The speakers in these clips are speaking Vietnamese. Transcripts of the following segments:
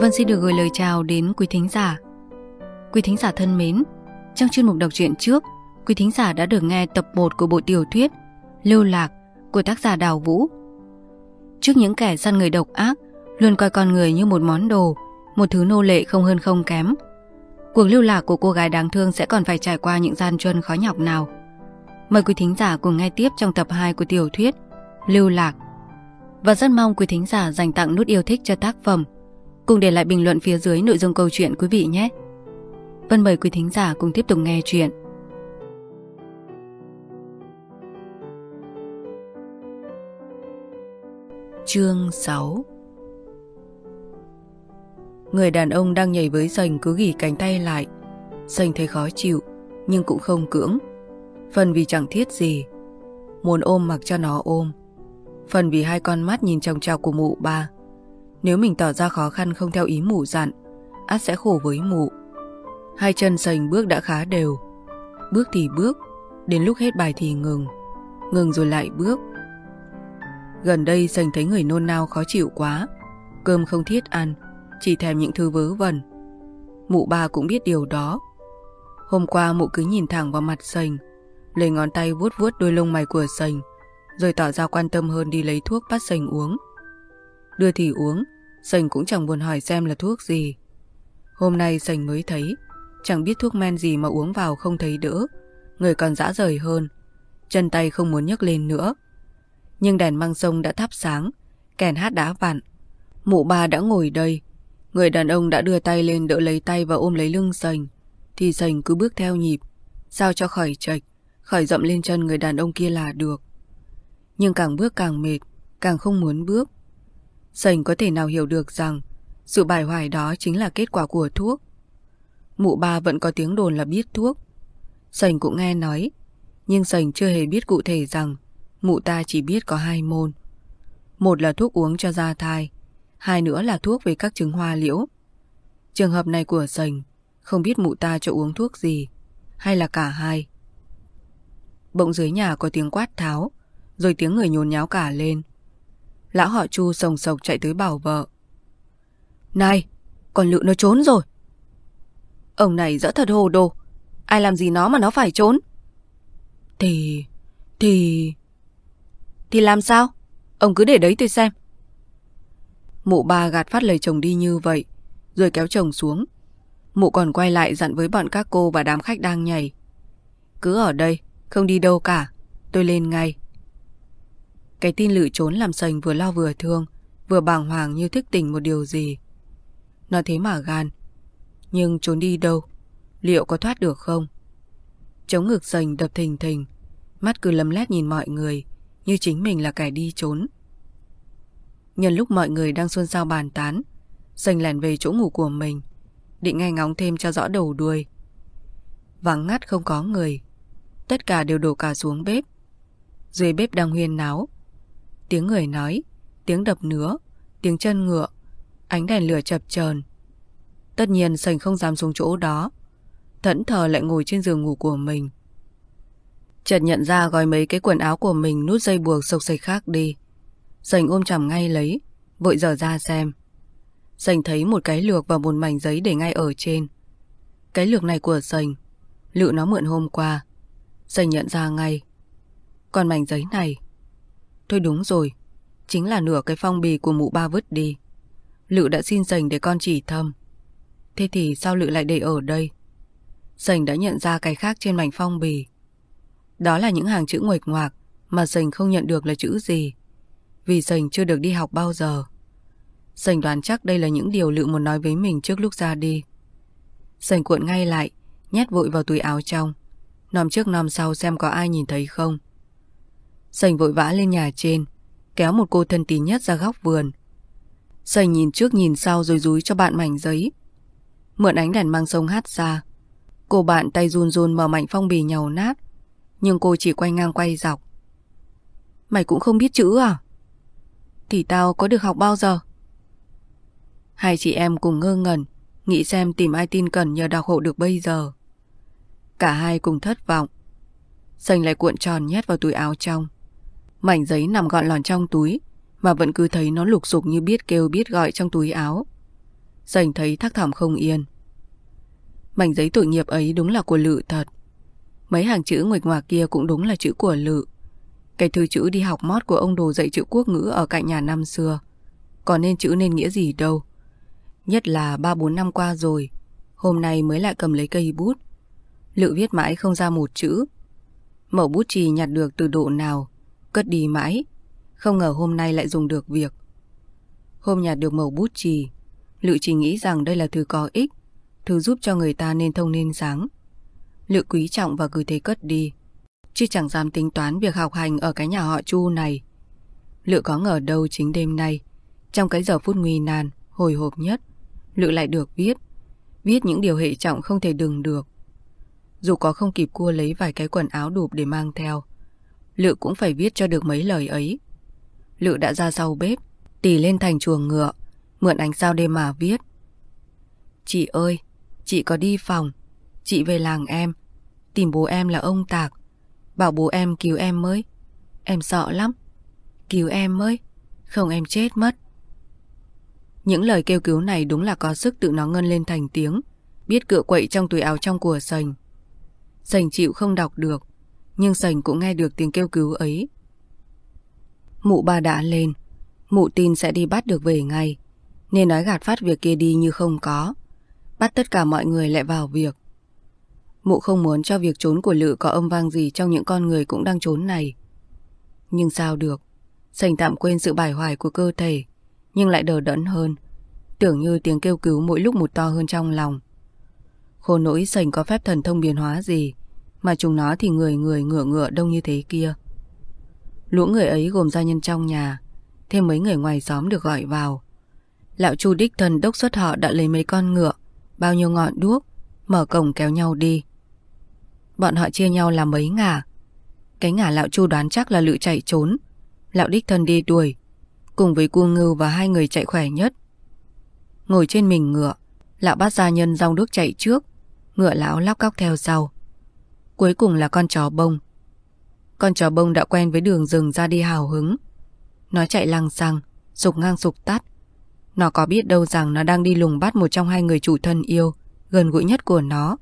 Vân xin được gửi lời chào đến quý thính giả. Quý thính giả thân mến, trong chuyên mục đọc truyện trước, quý thính giả đã được nghe tập 1 của bộ tiểu thuyết Lưu Lạc của tác giả Đào Vũ. Trước những kẻ săn người độc ác, luôn coi con người như một món đồ, một thứ nô lệ không hơn không kém. Cuộc lưu lạc của cô gái đáng thương sẽ còn phải trải qua những gian truân khó nhọc nào. Mời quý thính giả cùng nghe tiếp trong tập 2 của tiểu thuyết Lưu Lạc. Và rất mong quý thính giả dành tặng nút yêu thích cho tác phẩm Cùng để lại bình luận phía dưới nội dung câu chuyện quý vị nhé. Vân mời quý thính giả cùng tiếp tục nghe chuyện. Chương 6 Người đàn ông đang nhảy với sành cứ gỉ cánh tay lại. Sành thấy khó chịu, nhưng cũng không cưỡng. Phần vì chẳng thiết gì. Muốn ôm mặc cho nó ôm. Phần vì hai con mắt nhìn trong trào của mụ ba. Nếu mình tỏ ra khó khăn không theo ý mụ dặn, át sẽ khổ với mụ. Hai chân sành bước đã khá đều. Bước thì bước, đến lúc hết bài thì ngừng. Ngừng rồi lại bước. Gần đây sành thấy người nôn nao khó chịu quá. Cơm không thiết ăn, chỉ thèm những thứ vớ vẩn. Mụ ba cũng biết điều đó. Hôm qua mụ cứ nhìn thẳng vào mặt sành, lấy ngón tay vuốt vuốt đôi lông mày của sành, rồi tỏ ra quan tâm hơn đi lấy thuốc bắt sành uống. Đưa thì uống, Sành cũng chẳng buồn hỏi xem là thuốc gì. Hôm nay Sành mới thấy, chẳng biết thuốc men gì mà uống vào không thấy đỡ, người còn dã rời hơn, chân tay không muốn nhấc lên nữa. Nhưng đèn măng sông đã thắp sáng, kèn hát đã vặn. Mụ ba đã ngồi đây, người đàn ông đã đưa tay lên đỡ lấy tay và ôm lấy lưng Sành, thì Sành cứ bước theo nhịp, sao cho khỏi chạch, khỏi dậm lên chân người đàn ông kia là được. Nhưng càng bước càng mệt, càng không muốn bước. Sành có thể nào hiểu được rằng sự bài hoài đó chính là kết quả của thuốc. Mụ ba vẫn có tiếng đồn là biết thuốc. Sành cũng nghe nói, nhưng Sành chưa hề biết cụ thể rằng mụ ta chỉ biết có hai môn. Một là thuốc uống cho da thai, hai nữa là thuốc về các chứng hoa liễu. Trường hợp này của Sành không biết mụ ta cho uống thuốc gì, hay là cả hai. Bỗng dưới nhà có tiếng quát tháo, rồi tiếng người nhốn nháo cả lên. Lão họ Chu sồng sộc chạy tới bảo vợ. Này, con lự nó trốn rồi. Ông này dỡ thật hồ đồ. Ai làm gì nó mà nó phải trốn? Thì... thì... Thì làm sao? Ông cứ để đấy tôi xem. Mụ ba gạt phát lời chồng đi như vậy, rồi kéo chồng xuống. Mụ còn quay lại dặn với bọn các cô và đám khách đang nhảy. Cứ ở đây, không đi đâu cả, tôi lên ngay. Cái tin lự trốn làm sành vừa lo vừa thương, vừa bàng hoàng như thức tỉnh một điều gì. Nó thế mà gan. Nhưng trốn đi đâu? Liệu có thoát được không? Chống ngực sành đập thình thình, mắt cứ lấm lét nhìn mọi người, như chính mình là kẻ đi trốn. Nhân lúc mọi người đang xôn xao bàn tán, sành lẻn về chỗ ngủ của mình, định nghe ngóng thêm cho rõ đầu đuôi. Vắng ngắt không có người, tất cả đều đổ cả xuống bếp. Dưới bếp đang huyên náo, Tiếng người nói, tiếng đập nứa, tiếng chân ngựa, ánh đèn lửa chập chờn. Tất nhiên Sành không dám xuống chỗ đó. Thẫn thờ lại ngồi trên giường ngủ của mình. Chợt nhận ra gói mấy cái quần áo của mình nút dây buộc sộc sạch khác đi. Sành ôm chầm ngay lấy, vội dở ra xem. Sành thấy một cái lược và một mảnh giấy để ngay ở trên. Cái lược này của Sành, lự nó mượn hôm qua. Sành nhận ra ngay. Còn mảnh giấy này Thôi đúng rồi, chính là nửa cái phong bì của mụ ba vứt đi. Lự đã xin Sành để con chỉ thâm. Thế thì sao Lự lại để ở đây? Sành đã nhận ra cái khác trên mảnh phong bì. Đó là những hàng chữ nguệch ngoạc mà Sành không nhận được là chữ gì. Vì Sành chưa được đi học bao giờ. Sành đoán chắc đây là những điều Lự muốn nói với mình trước lúc ra đi. Sành cuộn ngay lại, nhét vội vào túi áo trong. Nòm trước nòm sau xem có ai nhìn thấy không. Sành vội vã lên nhà trên, kéo một cô thân tín nhất ra góc vườn. Sành nhìn trước nhìn sau rồi rúi cho bạn mảnh giấy. Mượn ánh đèn mang sông hát ra. Cô bạn tay run run mở mảnh phong bì nhàu nát, nhưng cô chỉ quay ngang quay dọc. Mày cũng không biết chữ à? Thì tao có được học bao giờ? Hai chị em cùng ngơ ngẩn, nghĩ xem tìm ai tin cần nhờ đọc hộ được bây giờ. Cả hai cùng thất vọng. Sành lại cuộn tròn nhét vào túi áo trong. Mảnh giấy nằm gọn lòn trong túi Mà vẫn cứ thấy nó lục sục như biết kêu biết gọi trong túi áo Dành thấy thắc thỏm không yên. Mảnh giấy tội nghiệp ấy đúng là của Lự thật. Mấy hàng chữ nguệch ngoạc kia cũng đúng là chữ của Lự. Cái thư chữ đi học mót của ông đồ dạy chữ quốc ngữ ở cạnh nhà năm xưa. Còn nên chữ nên nghĩa gì đâu. Nhất là ba bốn năm qua rồi, hôm nay mới lại cầm lấy cây bút. Lự viết mãi không ra một chữ. Mẫu bút chì nhặt được từ độ nào, cất đi mãi. Không ngờ hôm nay lại dùng được việc. Hôm nhặt được màu bút chì, Lự chỉ nghĩ rằng đây là thứ có ích, thứ giúp cho người ta nên thông nên sáng. Lự quý trọng và cứ thế cất đi, chứ chẳng dám tính toán việc học hành ở cái nhà họ Chu này. Lự có ngờ đâu chính đêm nay, trong cái giờ phút nguy nan, hồi hộp nhất, Lự lại được viết, viết những điều hệ trọng không thể đừng được. Dù có không kịp cua lấy vài cái quần áo đụp để mang theo, Lự cũng phải viết cho được mấy lời ấy. Lự đã ra sau bếp, tỉ lên thành chuồng ngựa, mượn ánh sao đêm mà viết. Chị ơi, chị có đi phòng, chị về làng em, tìm bố em là ông Tạc, bảo bố em cứu em mới. Em sợ lắm, cứu em mới, không em chết mất. Những lời kêu cứu này đúng là có sức tự nó ngân lên thành tiếng, biết cựa quậy trong túi áo trong của sành. Sành chịu không đọc được, nhưng sành cũng nghe được tiếng kêu cứu ấy. Mụ ba đã lên, mụ tin sẽ đi bắt được về ngay, nên nói gạt phát việc kia đi như không có, bắt tất cả mọi người lại vào việc. Mụ không muốn cho việc trốn của Lự có âm vang gì trong những con người cũng đang trốn này. Nhưng sao được, sành tạm quên sự bài hoài của cơ thể, nhưng lại đờ đẫn hơn. Tưởng như tiếng kêu cứu mỗi lúc một to hơn trong lòng. Khổ nỗi sành có phép thần thông biến hóa gì, mà chúng nó thì người người ngựa ngựa đông như thế kia. Lũ người ấy gồm gia nhân trong nhà, thêm mấy người ngoài xóm được gọi vào. Lão Chu đích thần đốc xuất họ đã lấy mấy con ngựa, bao nhiêu ngọn đuốc, mở cổng kéo nhau đi. Bọn họ chia nhau làm mấy ngả. Cái ngả lão Chu đoán chắc là lự chạy trốn. Lão đích thần đi đuổi, cùng với cu ngưu và hai người chạy khỏe nhất. Ngồi trên mình ngựa, lão bắt gia nhân rong đuốc chạy trước, ngựa lão lóc cóc theo sau. Cuối cùng là con chó bông. Con chó bông đã quen với đường rừng ra đi hào hứng. Nó chạy lăng xăng, sục ngang sục tắt. Nó có biết đâu rằng nó đang đi lùng bắt một trong hai người chủ thân yêu, gần gũi nhất của nó.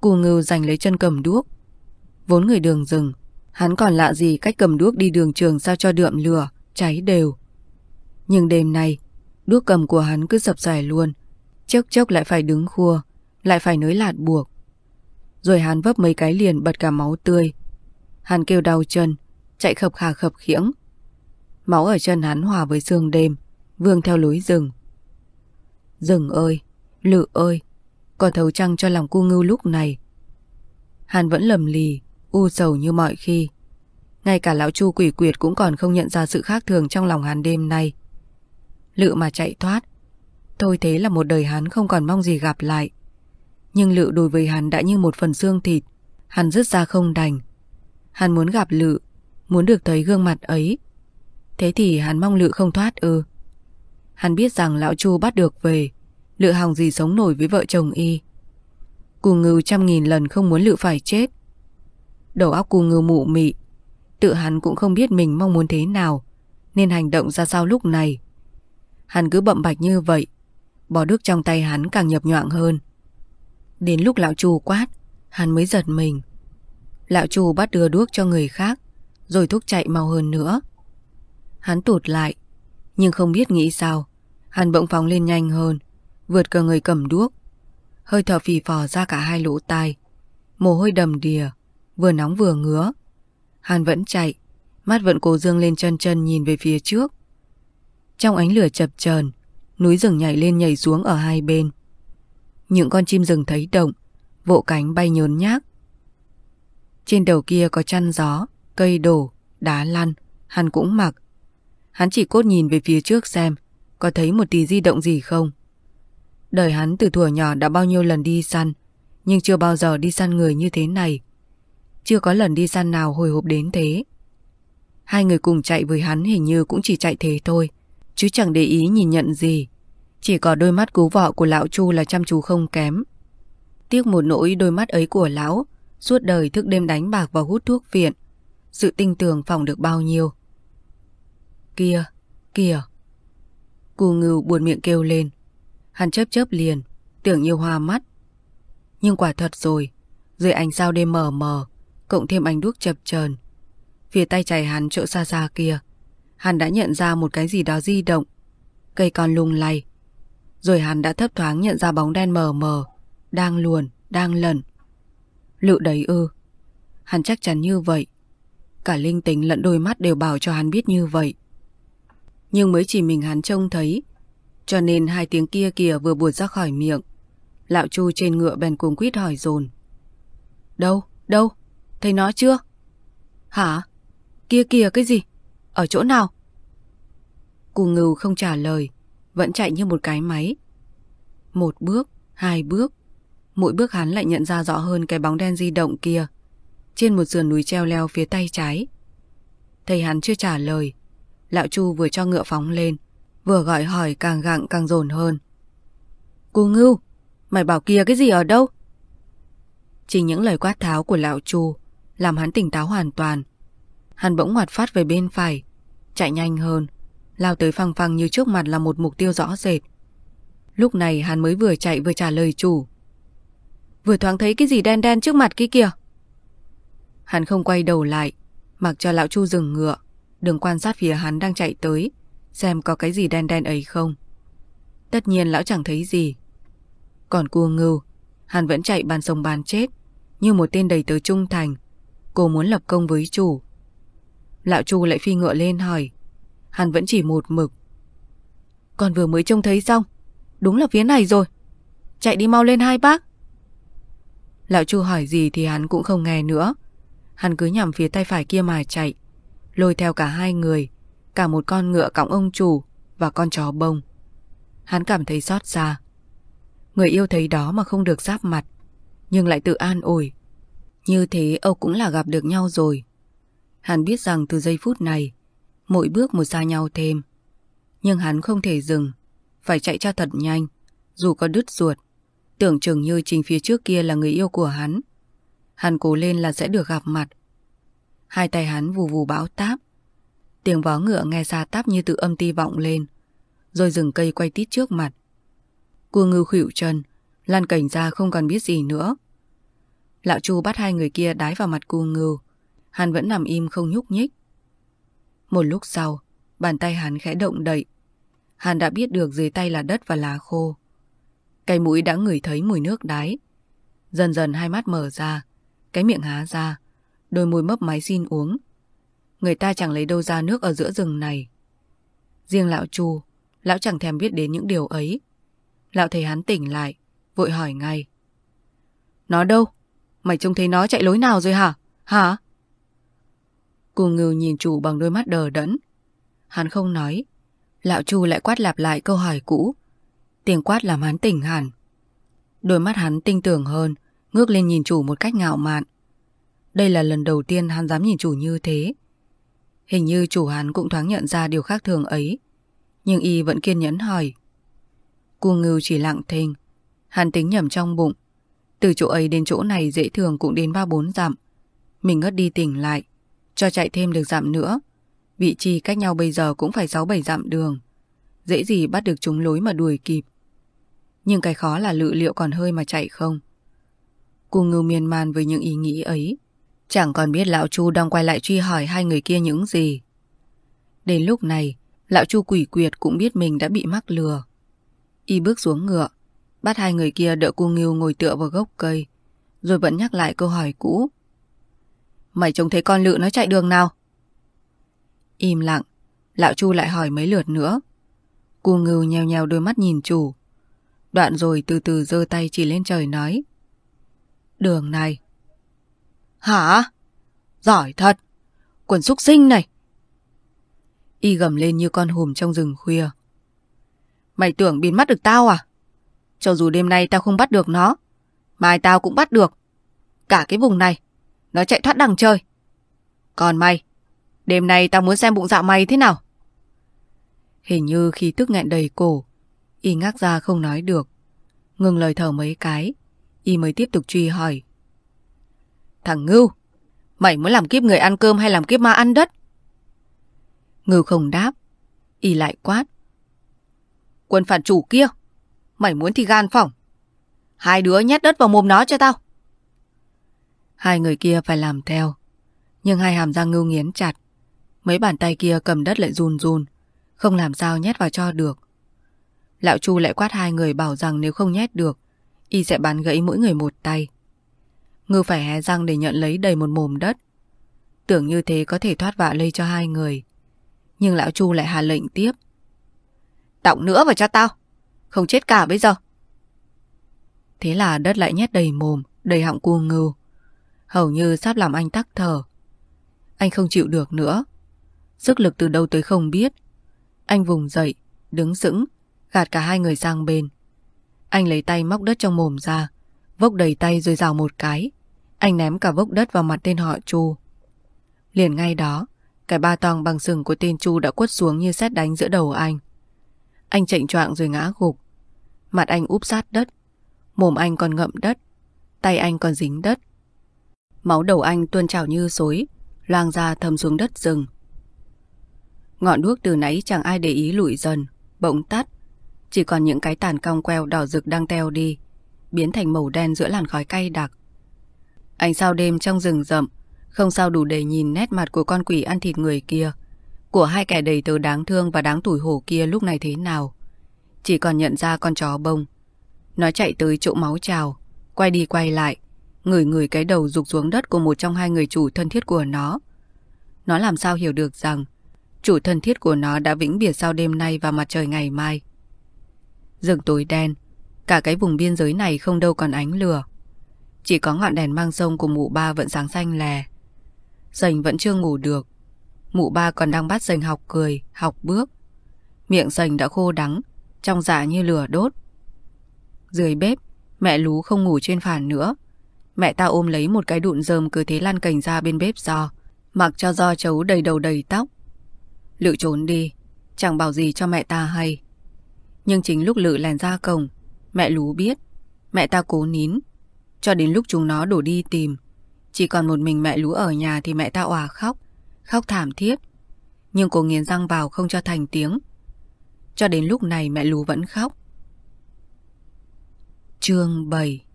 Cù ngưu giành lấy chân cầm đuốc. Vốn người đường rừng, hắn còn lạ gì cách cầm đuốc đi đường trường sao cho đượm lửa, cháy đều. Nhưng đêm nay, đuốc cầm của hắn cứ sập dài luôn, chốc chốc lại phải đứng khua, lại phải nới lạt buộc. Rồi hắn vấp mấy cái liền bật cả máu tươi. Hắn kêu đau chân, chạy khập khà khập khiễng. Máu ở chân hắn hòa với sương đêm, vương theo lối rừng. Rừng ơi, lự ơi, còn thấu trăng cho lòng cu ngưu lúc này. Hắn vẫn lầm lì, u sầu như mọi khi. Ngay cả lão chu quỷ quyệt cũng còn không nhận ra sự khác thường trong lòng hắn đêm nay. Lự mà chạy thoát, thôi thế là một đời hắn không còn mong gì gặp lại. Nhưng Lự đối với hắn đã như một phần xương thịt, hắn rứt ra không đành. Hắn muốn gặp Lự, muốn được thấy gương mặt ấy. Thế thì hắn mong Lự không thoát ư. Hắn biết rằng lão Chu bắt được về, Lự hòng gì sống nổi với vợ chồng y. Cù ngưu trăm nghìn lần không muốn Lự phải chết. Đầu óc cù ngưu mụ mị, tự hắn cũng không biết mình mong muốn thế nào, nên hành động ra sao lúc này. Hắn cứ bậm bạch như vậy, bò đước trong tay hắn càng nhập nhoạng hơn. Đến lúc lão chù quát, hắn mới giật mình. Lão chù bắt đưa đuốc cho người khác, rồi thúc chạy mau hơn nữa. Hắn tụt lại, nhưng không biết nghĩ sao. Hắn bỗng phóng lên nhanh hơn, vượt cả người cầm đuốc. Hơi thở phì phò ra cả hai lỗ tai. Mồ hôi đầm đìa, vừa nóng vừa ngứa. Hắn vẫn chạy, mắt vẫn cố dương lên chân chân nhìn về phía trước. Trong ánh lửa chập chờn, núi rừng nhảy lên nhảy xuống ở hai bên. Những con chim rừng thấy động, vỗ cánh bay nhốn nhác. Trên đầu kia có chăn gió, cây đổ, đá lăn, hắn cũng mặc. Hắn chỉ cốt nhìn về phía trước xem, có thấy một tí di động gì không. Đời hắn từ thuở nhỏ đã bao nhiêu lần đi săn, nhưng chưa bao giờ đi săn người như thế này. Chưa có lần đi săn nào hồi hộp đến thế. Hai người cùng chạy với hắn hình như cũng chỉ chạy thế thôi, chứ chẳng để ý nhìn nhận gì. Chỉ có đôi mắt cú vọ của lão Chu là chăm chú không kém. Tiếc một nỗi đôi mắt ấy của lão, suốt đời thức đêm đánh bạc và hút thuốc viện. Sự tinh tường phòng được bao nhiêu. Kìa, kìa. Cù ngưu buồn miệng kêu lên. Hắn chớp chớp liền, tưởng như hoa mắt. Nhưng quả thật rồi, dưới ánh sao đêm mờ mờ, cộng thêm ánh đuốc chập chờn Phía tay chảy hắn chỗ xa xa kia, hắn đã nhận ra một cái gì đó di động. Cây con lung lay. Rồi hắn đã thấp thoáng nhận ra bóng đen mờ mờ, đang luồn, đang lần. Lự đấy ư. Hắn chắc chắn như vậy. Cả linh tính lẫn đôi mắt đều bảo cho hắn biết như vậy. Nhưng mới chỉ mình hắn trông thấy, cho nên hai tiếng kia kìa vừa buột ra khỏi miệng. Lão Chu trên ngựa bèn cuồng quýt hỏi dồn Đâu, đâu, thấy nó chưa? Hả? Kia kìa cái gì? Ở chỗ nào? Cù ngưu không trả lời, vẫn chạy như một cái máy. Một bước, hai bước, mỗi bước hắn lại nhận ra rõ hơn cái bóng đen di động kia, trên một sườn núi treo leo phía tay trái. Thầy hắn chưa trả lời, lão Chu vừa cho ngựa phóng lên, vừa gọi hỏi càng gặng càng dồn hơn. cô ngưu, mày bảo kia cái gì ở đâu? Chỉ những lời quát tháo của lão Chu làm hắn tỉnh táo hoàn toàn. Hắn bỗng ngoặt phát về bên phải, chạy nhanh hơn, lao tới phăng phăng như trước mặt là một mục tiêu rõ rệt. Lúc này hắn mới vừa chạy vừa trả lời chủ. Vừa thoáng thấy cái gì đen đen trước mặt kia kìa. Hắn không quay đầu lại, mặc cho lão Chu dừng ngựa, đừng quan sát phía hắn đang chạy tới, xem có cái gì đen đen ấy không. Tất nhiên lão chẳng thấy gì. Còn cua ngưu, hắn vẫn chạy bàn sông bàn chết, như một tên đầy tớ trung thành. Cô muốn lập công với chủ. Lão Chu lại phi ngựa lên hỏi. Hắn vẫn chỉ một mực. Còn vừa mới trông thấy xong. Đúng là phía này rồi. Chạy đi mau lên hai bác. Lão Chu hỏi gì thì hắn cũng không nghe nữa. Hắn cứ nhằm phía tay phải kia mà chạy. Lôi theo cả hai người. Cả một con ngựa cõng ông chủ và con chó bông. Hắn cảm thấy xót xa. Người yêu thấy đó mà không được giáp mặt. Nhưng lại tự an ủi. Như thế Âu cũng là gặp được nhau rồi. Hắn biết rằng từ giây phút này, mỗi bước một xa nhau thêm. Nhưng hắn không thể dừng, phải chạy cho thật nhanh, dù có đứt ruột. Tưởng chừng như trình phía trước kia là người yêu của hắn. Hắn cố lên là sẽ được gặp mặt. Hai tay hắn vù vù bão táp. Tiếng vó ngựa nghe xa táp như tự âm ti vọng lên. Rồi rừng cây quay tít trước mặt. Cua ngư khỉu chân, lan cảnh ra không còn biết gì nữa. Lão Chu bắt hai người kia đái vào mặt cu ngưu. Hắn vẫn nằm im không nhúc nhích. Một lúc sau, bàn tay hắn khẽ động đậy. Hắn đã biết được dưới tay là đất và lá khô. Cái mũi đã ngửi thấy mùi nước đái. Dần dần hai mắt mở ra, cái miệng há ra, đôi môi mấp máy xin uống. Người ta chẳng lấy đâu ra nước ở giữa rừng này. Riêng lão Chu, lão chẳng thèm biết đến những điều ấy. Lão thấy hắn tỉnh lại, vội hỏi ngay. Nó đâu? Mày trông thấy nó chạy lối nào rồi hả? Hả? Cô ngưu nhìn chủ bằng đôi mắt đờ đẫn. Hắn không nói. Lão chu lại quát lặp lại câu hỏi cũ. Tiếng quát làm hắn tỉnh hẳn. Đôi mắt hắn tinh tưởng hơn, ngước lên nhìn chủ một cách ngạo mạn. Đây là lần đầu tiên hắn dám nhìn chủ như thế. Hình như chủ hắn cũng thoáng nhận ra điều khác thường ấy. Nhưng y vẫn kiên nhẫn hỏi. Cô ngưu chỉ lặng thinh. Hắn tính nhầm trong bụng. Từ chỗ ấy đến chỗ này dễ thường cũng đến ba bốn dặm. Mình ngất đi tỉnh lại, cho chạy thêm được dặm nữa. Vị trí cách nhau bây giờ cũng phải sáu bảy dặm đường. Dễ gì bắt được chúng lối mà đuổi kịp. Nhưng cái khó là lự liệu còn hơi mà chạy không. Cô ngưu miên man với những ý nghĩ ấy. Chẳng còn biết lão Chu đang quay lại truy hỏi hai người kia những gì. Đến lúc này, lão Chu quỷ quyệt cũng biết mình đã bị mắc lừa. Y bước xuống ngựa, Bắt hai người kia đỡ cu nghiêu ngồi tựa vào gốc cây Rồi vẫn nhắc lại câu hỏi cũ Mày trông thấy con lự nó chạy đường nào? Im lặng Lão Chu lại hỏi mấy lượt nữa cù ngưu nheo nheo đôi mắt nhìn chủ Đoạn rồi từ từ giơ tay chỉ lên trời nói Đường này Hả? Giỏi thật Quần xúc sinh này Y gầm lên như con hùm trong rừng khuya Mày tưởng biến mắt được tao à? Cho dù đêm nay tao không bắt được nó, mai tao cũng bắt được. Cả cái vùng này, nó chạy thoát đằng chơi. Còn mày, đêm nay tao muốn xem bụng dạ mày thế nào. Hình như khi tức nghẹn đầy cổ, y ngác ra không nói được. Ngừng lời thở mấy cái, y mới tiếp tục truy hỏi. Thằng Ngưu, mày muốn làm kiếp người ăn cơm hay làm kiếp ma ăn đất? Ngưu không đáp, y lại quát. Quân phản chủ kia, Mày muốn thì gan phỏng. Hai đứa nhét đất vào mồm nó cho tao. Hai người kia phải làm theo. Nhưng hai hàm răng ngưu nghiến chặt. Mấy bàn tay kia cầm đất lại run run. Không làm sao nhét vào cho được. Lão Chu lại quát hai người bảo rằng nếu không nhét được, y sẽ bắn gãy mỗi người một tay. Ngư phải hé răng để nhận lấy đầy một mồm đất. Tưởng như thế có thể thoát vạ lây cho hai người. Nhưng lão Chu lại hạ lệnh tiếp. Tọng nữa vào cho tao. Không chết cả bây giờ. Thế là đất lại nhét đầy mồm, đầy họng cua ngưu. Hầu như sắp làm anh tắc thở. Anh không chịu được nữa. Sức lực từ đâu tới không biết. Anh vùng dậy, đứng sững, gạt cả hai người sang bên. Anh lấy tay móc đất trong mồm ra, vốc đầy tay rồi rào một cái. Anh ném cả vốc đất vào mặt tên họ Chu. Liền ngay đó, cái ba tòng bằng sừng của tên Chu đã quất xuống như xét đánh giữa đầu anh. Anh chạy choạng rồi ngã gục. Mặt anh úp sát đất. Mồm anh còn ngậm đất. Tay anh còn dính đất. Máu đầu anh tuôn trào như xối, loang ra thầm xuống đất rừng. Ngọn đuốc từ nãy chẳng ai để ý lụi dần, bỗng tắt. Chỉ còn những cái tàn cong queo đỏ rực đang teo đi, biến thành màu đen giữa làn khói cay đặc. Ánh sao đêm trong rừng rậm, không sao đủ để nhìn nét mặt của con quỷ ăn thịt người kia, của hai kẻ đầy tớ đáng thương và đáng tủi hổ kia lúc này thế nào. Chỉ còn nhận ra con chó bông. Nó chạy tới chỗ máu trào, quay đi quay lại, ngửi ngửi cái đầu rục xuống đất của một trong hai người chủ thân thiết của nó. Nó làm sao hiểu được rằng chủ thân thiết của nó đã vĩnh biệt sau đêm nay và mặt trời ngày mai. Rừng tối đen, cả cái vùng biên giới này không đâu còn ánh lửa. Chỉ có ngọn đèn mang sông của mụ ba vẫn sáng xanh lè. Dành vẫn chưa ngủ được. Mụ ba còn đang bắt dành học cười, học bước. Miệng dành đã khô đắng, trong dạ như lửa đốt. Dưới bếp, mẹ lú không ngủ trên phản nữa. Mẹ ta ôm lấy một cái đụn rơm cứ thế lan cành ra bên bếp giò, mặc cho do chấu đầy đầu đầy tóc. Lự trốn đi, chẳng bảo gì cho mẹ ta hay. Nhưng chính lúc Lự lèn ra cổng, mẹ lú biết, mẹ ta cố nín. Cho đến lúc chúng nó đổ đi tìm, chỉ còn một mình mẹ lú ở nhà thì mẹ ta òa khóc, khóc thảm thiết. Nhưng cô nghiến răng vào không cho thành tiếng. Cho đến lúc này mẹ lú vẫn khóc. Chương 7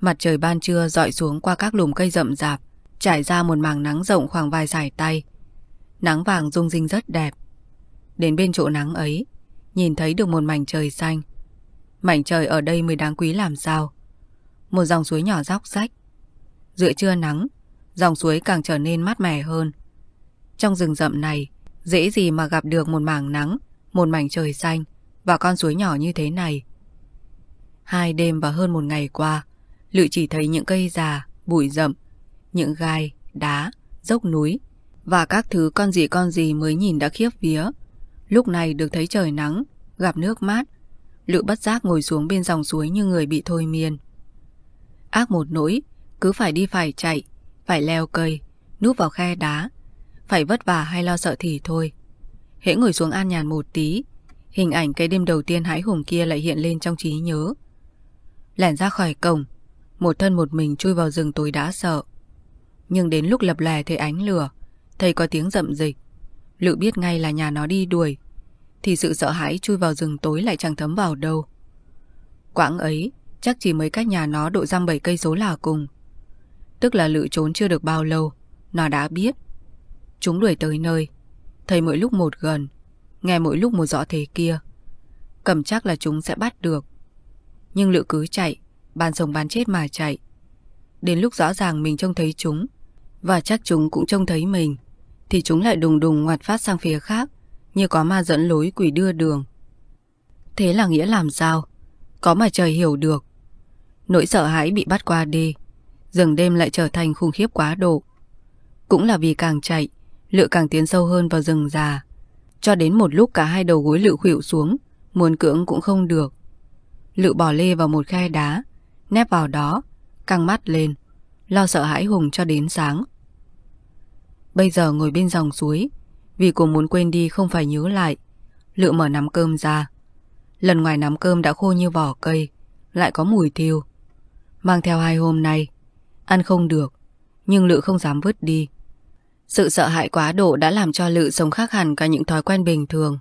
Mặt trời ban trưa dọi xuống qua các lùm cây rậm rạp, trải ra một mảng nắng rộng khoảng vài sải tay. Nắng vàng rung rinh rất đẹp. Đến bên chỗ nắng ấy, nhìn thấy được một mảnh trời xanh. Mảnh trời ở đây mới đáng quý làm sao. Một dòng suối nhỏ róc rách. Giữa trưa nắng, dòng suối càng trở nên mát mẻ hơn. Trong rừng rậm này, dễ gì mà gặp được một mảng nắng, một mảnh trời xanh và con suối nhỏ như thế này. Hai đêm và hơn một ngày qua, Lự chỉ thấy những cây già, bụi rậm, những gai, đá, dốc núi và các thứ con gì con gì mới nhìn đã khiếp vía. Lúc này được thấy trời nắng, gặp nước mát, Lự bất giác ngồi xuống bên dòng suối như người bị thôi miên. Ác một nỗi, cứ phải đi phải chạy, phải leo cây, núp vào khe đá, phải vất vả hay lo sợ thì thôi. Hễ ngồi xuống an nhàn một tí, hình ảnh cái đêm đầu tiên hãi hùng kia lại hiện lên trong trí nhớ. Lẻn ra khỏi cổng, một thân một mình chui vào rừng tối đã sợ. Nhưng đến lúc lập lè thấy ánh lửa, thấy có tiếng rậm dịch, Lự biết ngay là nhà nó đi đuổi, thì sự sợ hãi chui vào rừng tối lại chẳng thấm vào đâu. Quãng ấy, chắc chỉ mới cách nhà nó độ răm bảy cây số là cùng. Tức là Lự trốn chưa được bao lâu, nó đã biết. Chúng đuổi tới nơi, thấy mỗi lúc một gần, nghe mỗi lúc một rõ thế kia. Cầm chắc là chúng sẽ bắt được. Nhưng Lự cứ chạy, ban sống bán chết mà chạy. Đến lúc rõ ràng mình trông thấy chúng, và chắc chúng cũng trông thấy mình, thì chúng lại đùng đùng ngoặt phát sang phía khác, như có ma dẫn lối quỷ đưa đường. Thế là nghĩa làm sao? Có mà trời hiểu được. Nỗi sợ hãi bị bắt qua đi, rừng đêm lại trở thành khủng khiếp quá độ. Cũng là vì càng chạy, lựa càng tiến sâu hơn vào rừng già. Cho đến một lúc cả hai đầu gối lự khuỵu xuống, muốn cưỡng cũng không được. Lự bỏ lê vào một khe đá, nép vào đó, căng mắt lên, lo sợ hãi hùng cho đến sáng. Bây giờ ngồi bên dòng suối, vì cô muốn quên đi không phải nhớ lại, lựa mở nắm cơm ra. Lần ngoài nắm cơm đã khô như vỏ cây, lại có mùi thiêu. Mang theo hai hôm nay, ăn không được, nhưng lự không dám vứt đi. Sự sợ hãi quá độ đã làm cho lự sống khác hẳn cả những thói quen bình thường.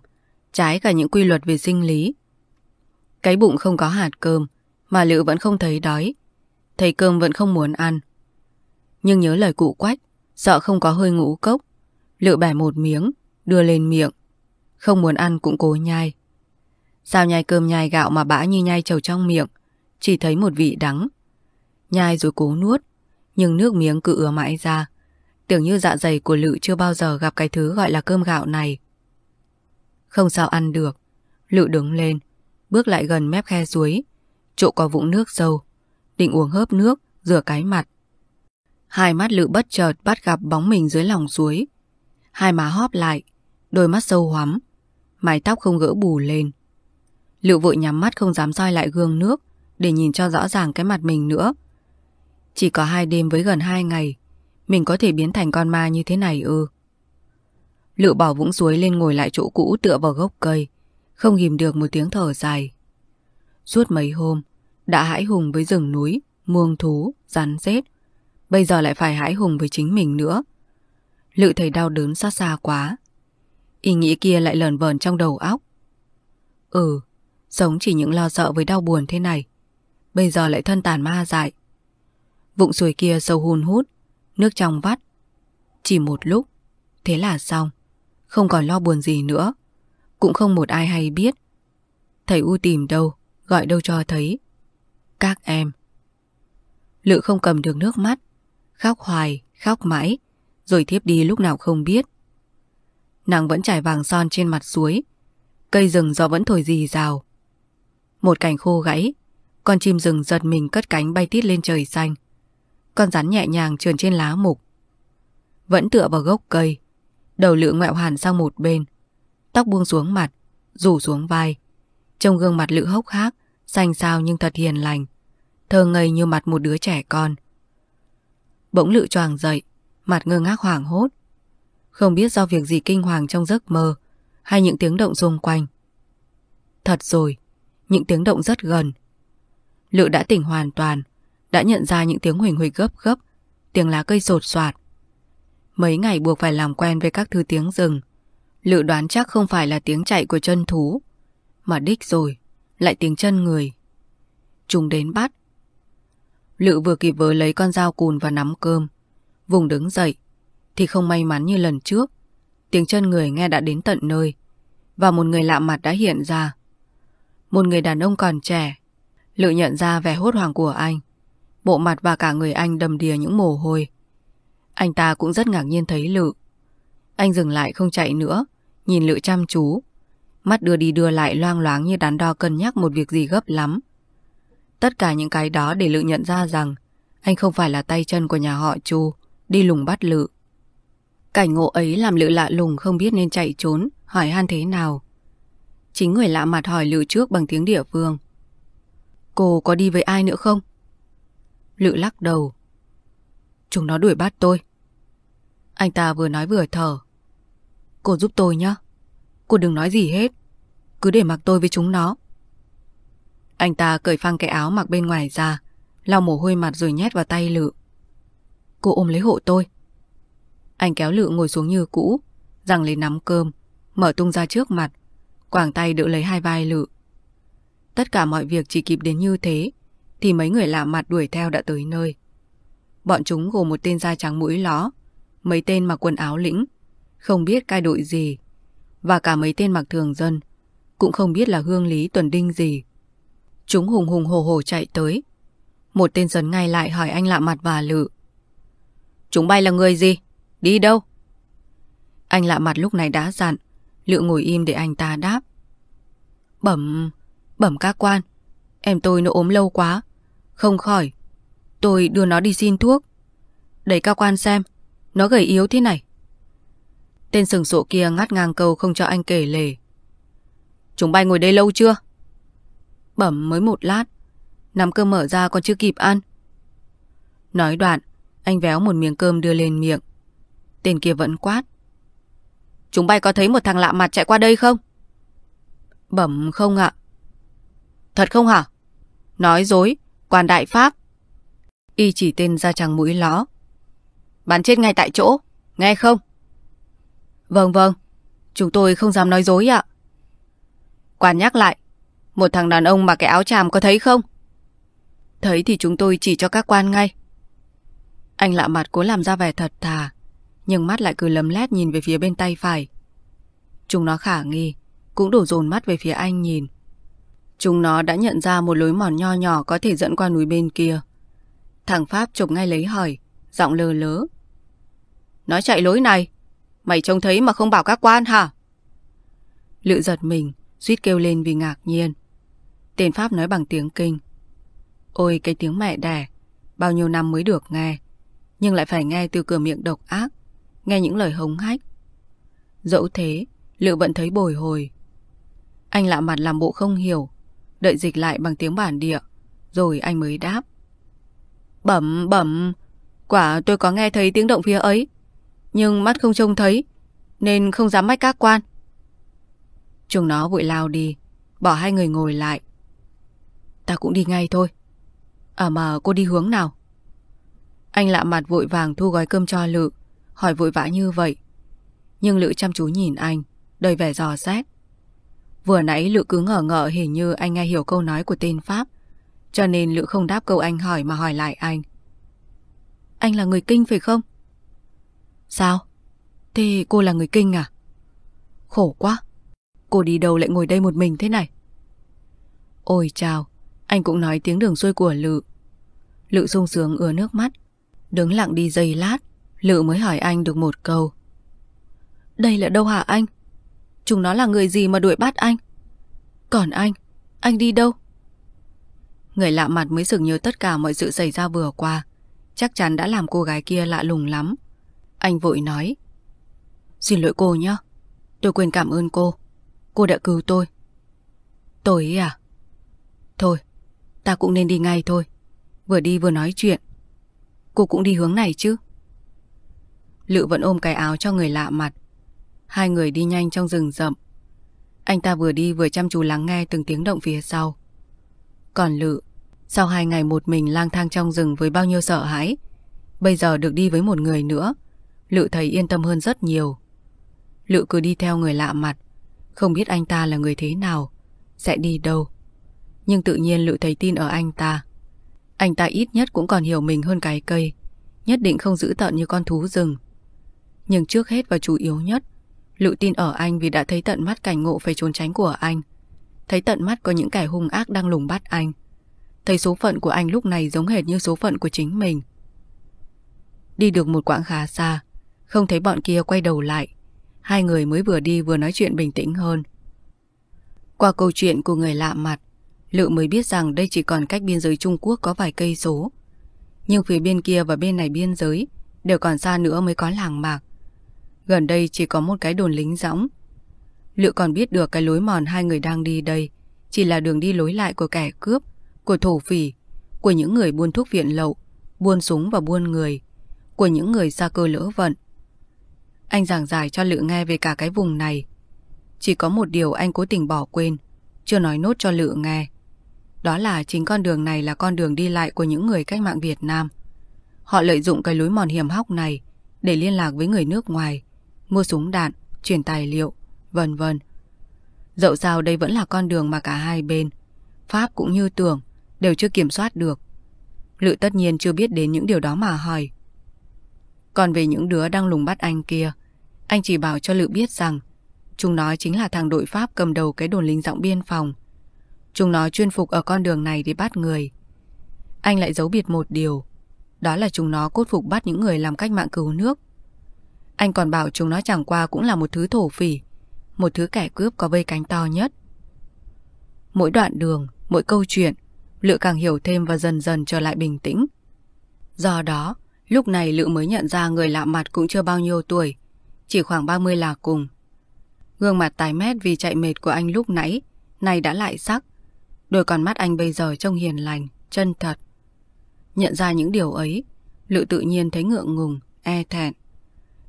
trái cả những quy luật về sinh lý. Cái bụng không có hạt cơm, mà Lự vẫn không thấy đói. Thấy cơm vẫn không muốn ăn. Nhưng nhớ lời cụ quách, sợ không có hơi ngũ cốc. Lự bẻ một miếng, đưa lên miệng. Không muốn ăn cũng cố nhai. Sao nhai cơm nhai gạo mà bã như nhai trầu trong miệng, chỉ thấy một vị đắng. Nhai rồi cố nuốt, nhưng nước miếng cứ ứa mãi ra. Tưởng như dạ dày của Lự chưa bao giờ gặp cái thứ gọi là cơm gạo này. Không sao ăn được. Lự đứng lên, bước lại gần mép khe suối, chỗ có vũng nước sâu, định uống hớp nước, rửa cái mặt. Hai mắt Lự bất chợt bắt gặp bóng mình dưới lòng suối. Hai má hóp lại, đôi mắt sâu hoắm, mái tóc không gỡ bù lên. Lự vội nhắm mắt không dám soi lại gương nước để nhìn cho rõ ràng cái mặt mình nữa. Chỉ có hai đêm với gần hai ngày, mình có thể biến thành con ma như thế này ư. Lự bỏ vũng suối lên ngồi lại chỗ cũ tựa vào gốc cây, không ghim được một tiếng thở dài. Suốt mấy hôm, đã hãi hùng với rừng núi, muông thú, rắn rết. Bây giờ lại phải hãi hùng với chính mình nữa. Lự thấy đau đớn xa xa quá. Ý nghĩ kia lại lờn vờn trong đầu óc. Ừ, sống chỉ những lo sợ với đau buồn thế này. Bây giờ lại thân tàn ma dại. Vụng suối kia sâu hun hút, nước trong vắt. Chỉ một lúc, thế là xong. Không còn lo buồn gì nữa. Cũng không một ai hay biết. Thầy U tìm đâu, gọi đâu cho thấy. Các em. Lự không cầm được nước mắt. Khóc hoài, khóc mãi, rồi thiếp đi lúc nào không biết. Nàng vẫn trải vàng son trên mặt suối. Cây rừng gió vẫn thổi rì rào. Một cành khô gãy, con chim rừng giật mình cất cánh bay tít lên trời xanh. Con rắn nhẹ nhàng trườn trên lá mục. Vẫn tựa vào gốc cây, đầu lự ngoẹo hẳn sang một bên. Tóc buông xuống mặt, rủ xuống vai. Trông gương mặt lự hốc hác, xanh xao nhưng thật hiền lành. Thơ ngây như mặt một đứa trẻ con. Bỗng lự choàng dậy, mặt ngơ ngác hoảng hốt. Không biết do việc gì kinh hoàng trong giấc mơ hay những tiếng động xung quanh. Thật rồi, những tiếng động rất gần. Lự đã tỉnh hoàn toàn, đã nhận ra những tiếng huỳnh huỳnh gấp gấp, tiếng lá cây sột soạt. Mấy ngày buộc phải làm quen với các thứ tiếng rừng. Lự đoán chắc không phải là tiếng chạy của chân thú, mà đích rồi, lại tiếng chân người. Chúng đến bắt. Lự vừa kịp với lấy con dao cùn và nắm cơm. Vùng đứng dậy, thì không may mắn như lần trước. Tiếng chân người nghe đã đến tận nơi, và một người lạ mặt đã hiện ra. Một người đàn ông còn trẻ. Lự nhận ra vẻ hốt hoảng của anh. Bộ mặt và cả người anh đầm đìa những mồ hôi. Anh ta cũng rất ngạc nhiên thấy Lự. Anh dừng lại không chạy nữa, nhìn Lự chăm chú. Mắt đưa đi đưa lại loang loáng như đắn đo cân nhắc một việc gì gấp lắm. Tất cả những cái đó để Lự nhận ra rằng anh không phải là tay chân của nhà họ Chu, đi lùng bắt Lự. Cảnh ngộ ấy làm Lự lạ lùng không biết nên chạy trốn, hỏi han thế nào. Chính người lạ mặt hỏi Lự trước bằng tiếng địa phương. Cô có đi với ai nữa không? Lự lắc đầu. Chúng nó đuổi bắt tôi. Anh ta vừa nói vừa thở. Cô giúp tôi nhé. Cô đừng nói gì hết. Cứ để mặc tôi với chúng nó. Anh ta cởi phăng cái áo mặc bên ngoài ra, lau mồ hôi mặt rồi nhét vào tay Lự. Cô ôm lấy hộ tôi. Anh kéo Lự ngồi xuống như cũ, giằng lấy nắm cơm, mở tung ra trước mặt, quảng tay đỡ lấy hai vai Lự. Tất cả mọi việc chỉ kịp đến như thế, thì mấy người lạ mặt đuổi theo đã tới nơi. Bọn chúng gồm một tên da trắng mũi ló, mấy tên mặc quần áo lĩnh, không biết cai đội gì, và cả mấy tên mặc thường dân, cũng không biết là hương lý tuần đinh gì. Chúng hùng hùng hồ hồ chạy tới. Một tên dần ngay lại hỏi anh lạ mặt và lự. Chúng bay là người gì? Đi đâu? Anh lạ mặt lúc này đã dặn, lự ngồi im để anh ta đáp. Bẩm, bẩm các quan, em tôi nó ốm lâu quá, không khỏi. Tôi đưa nó đi xin thuốc. Đẩy cao quan xem, nó gầy yếu thế này. Tên sừng sộ kia ngắt ngang câu không cho anh kể lể. Chúng bay ngồi đây lâu chưa? Bẩm mới một lát. Nắm cơm mở ra còn chưa kịp ăn. Nói đoạn, anh véo một miếng cơm đưa lên miệng. Tên kia vẫn quát. Chúng bay có thấy một thằng lạ mặt chạy qua đây không? Bẩm không ạ. Thật không hả? Nói dối, quan đại pháp. Y chỉ tên ra chàng mũi ló. Bắn chết ngay tại chỗ, nghe không? Vâng vâng, chúng tôi không dám nói dối ạ. Quan nhắc lại, một thằng đàn ông mặc cái áo tràm có thấy không? Thấy thì chúng tôi chỉ cho các quan ngay. Anh lạ mặt cố làm ra vẻ thật thà, nhưng mắt lại cứ lấm lét nhìn về phía bên tay phải. Chúng nó khả nghi, cũng đổ dồn mắt về phía anh nhìn. Chúng nó đã nhận ra một lối mòn nho nhỏ có thể dẫn qua núi bên kia. Thằng Pháp chụp ngay lấy hỏi, giọng lơ lớ. Nó chạy lối này, mày trông thấy mà không bảo các quan hả? Lự giật mình, suýt kêu lên vì ngạc nhiên. Tên Pháp nói bằng tiếng kinh. Ôi cái tiếng mẹ đẻ, bao nhiêu năm mới được nghe, nhưng lại phải nghe từ cửa miệng độc ác, nghe những lời hống hách. Dẫu thế, Lự vẫn thấy bồi hồi. Anh lạ mặt làm bộ không hiểu, đợi dịch lại bằng tiếng bản địa, rồi anh mới đáp. Bẩm, bẩm, quả tôi có nghe thấy tiếng động phía ấy, nhưng mắt không trông thấy, nên không dám mách các quan. Chúng nó vội lao đi, bỏ hai người ngồi lại. Ta cũng đi ngay thôi. À mà cô đi hướng nào? Anh lạ mặt vội vàng thu gói cơm cho Lự, hỏi vội vã như vậy. Nhưng Lự chăm chú nhìn anh, đầy vẻ dò xét. Vừa nãy Lự cứ ngờ ngợ hình như anh nghe hiểu câu nói của tên Pháp, cho nên Lự không đáp câu anh hỏi mà hỏi lại anh. Anh là người kinh phải không? Sao? Thế cô là người kinh à? Khổ quá. Cô đi đâu lại ngồi đây một mình thế này? Ôi chào, anh cũng nói tiếng đường xuôi của Lự. Lự sung sướng ứa nước mắt. Đứng lặng đi giây lát, Lự mới hỏi anh được một câu. Đây là đâu hả anh? Chúng nó là người gì mà đuổi bắt anh? Còn anh, anh đi đâu? Người lạ mặt mới sực nhớ tất cả mọi sự xảy ra vừa qua. Chắc chắn đã làm cô gái kia lạ lùng lắm. Anh vội nói. Xin lỗi cô nhé. Tôi quên cảm ơn cô. Cô đã cứu tôi. Tôi ý à? Thôi, ta cũng nên đi ngay thôi. Vừa đi vừa nói chuyện. Cô cũng đi hướng này chứ? Lự vẫn ôm cái áo cho người lạ mặt. Hai người đi nhanh trong rừng rậm. Anh ta vừa đi vừa chăm chú lắng nghe từng tiếng động phía sau. Còn Lự, sau hai ngày một mình lang thang trong rừng với bao nhiêu sợ hãi, bây giờ được đi với một người nữa, Lự thấy yên tâm hơn rất nhiều. Lự cứ đi theo người lạ mặt, không biết anh ta là người thế nào, sẽ đi đâu. Nhưng tự nhiên Lự thấy tin ở anh ta. Anh ta ít nhất cũng còn hiểu mình hơn cái cây, nhất định không giữ tận như con thú rừng. Nhưng trước hết và chủ yếu nhất, Lự tin ở anh vì đã thấy tận mắt cảnh ngộ phải trốn tránh của anh. Thấy tận mắt có những kẻ hung ác đang lùng bắt anh. Thấy số phận của anh lúc này giống hệt như số phận của chính mình. Đi được một quãng khá xa, không thấy bọn kia quay đầu lại. Hai người mới vừa đi vừa nói chuyện bình tĩnh hơn. Qua câu chuyện của người lạ mặt, Lự mới biết rằng đây chỉ còn cách biên giới Trung Quốc có vài cây số. Nhưng phía bên kia và bên này biên giới đều còn xa nữa mới có làng mạc. Gần đây chỉ có một cái đồn lính rỗng. Lự còn biết được cái lối mòn hai người đang đi đây chỉ là đường đi lối lại của kẻ cướp, của thổ phỉ, của những người buôn thuốc viện lậu, buôn súng và buôn người, của những người xa cơ lỡ vận. Anh giảng giải cho Lự nghe về cả cái vùng này. Chỉ có một điều anh cố tình bỏ quên, chưa nói nốt cho Lự nghe. Đó là chính con đường này là con đường đi lại của những người cách mạng Việt Nam. Họ lợi dụng cái lối mòn hiểm hóc này để liên lạc với người nước ngoài, mua súng đạn, chuyển tài liệu, vân vân. Dẫu sao đây vẫn là con đường mà cả hai bên, Pháp cũng như tưởng, đều chưa kiểm soát được. Lự tất nhiên chưa biết đến những điều đó mà hỏi. Còn về những đứa đang lùng bắt anh kia, anh chỉ bảo cho Lự biết rằng chúng nó chính là thằng đội Pháp cầm đầu cái đồn lính giọng biên phòng. Chúng nó chuyên phục ở con đường này để bắt người. Anh lại giấu biệt một điều, đó là chúng nó cốt phục bắt những người làm cách mạng cứu nước. Anh còn bảo chúng nó chẳng qua cũng là một thứ thổ phỉ, một thứ kẻ cướp có vây cánh to nhất. Mỗi đoạn đường, mỗi câu chuyện, Lự càng hiểu thêm và dần dần trở lại bình tĩnh. Do đó, lúc này Lự mới nhận ra người lạ mặt cũng chưa bao nhiêu tuổi, chỉ khoảng 30 là cùng. Gương mặt tái mét vì chạy mệt của anh lúc nãy, nay đã lại sắc. Đôi con mắt anh bây giờ trông hiền lành, chân thật. Nhận ra những điều ấy, Lự tự nhiên thấy ngượng ngùng, e thẹn.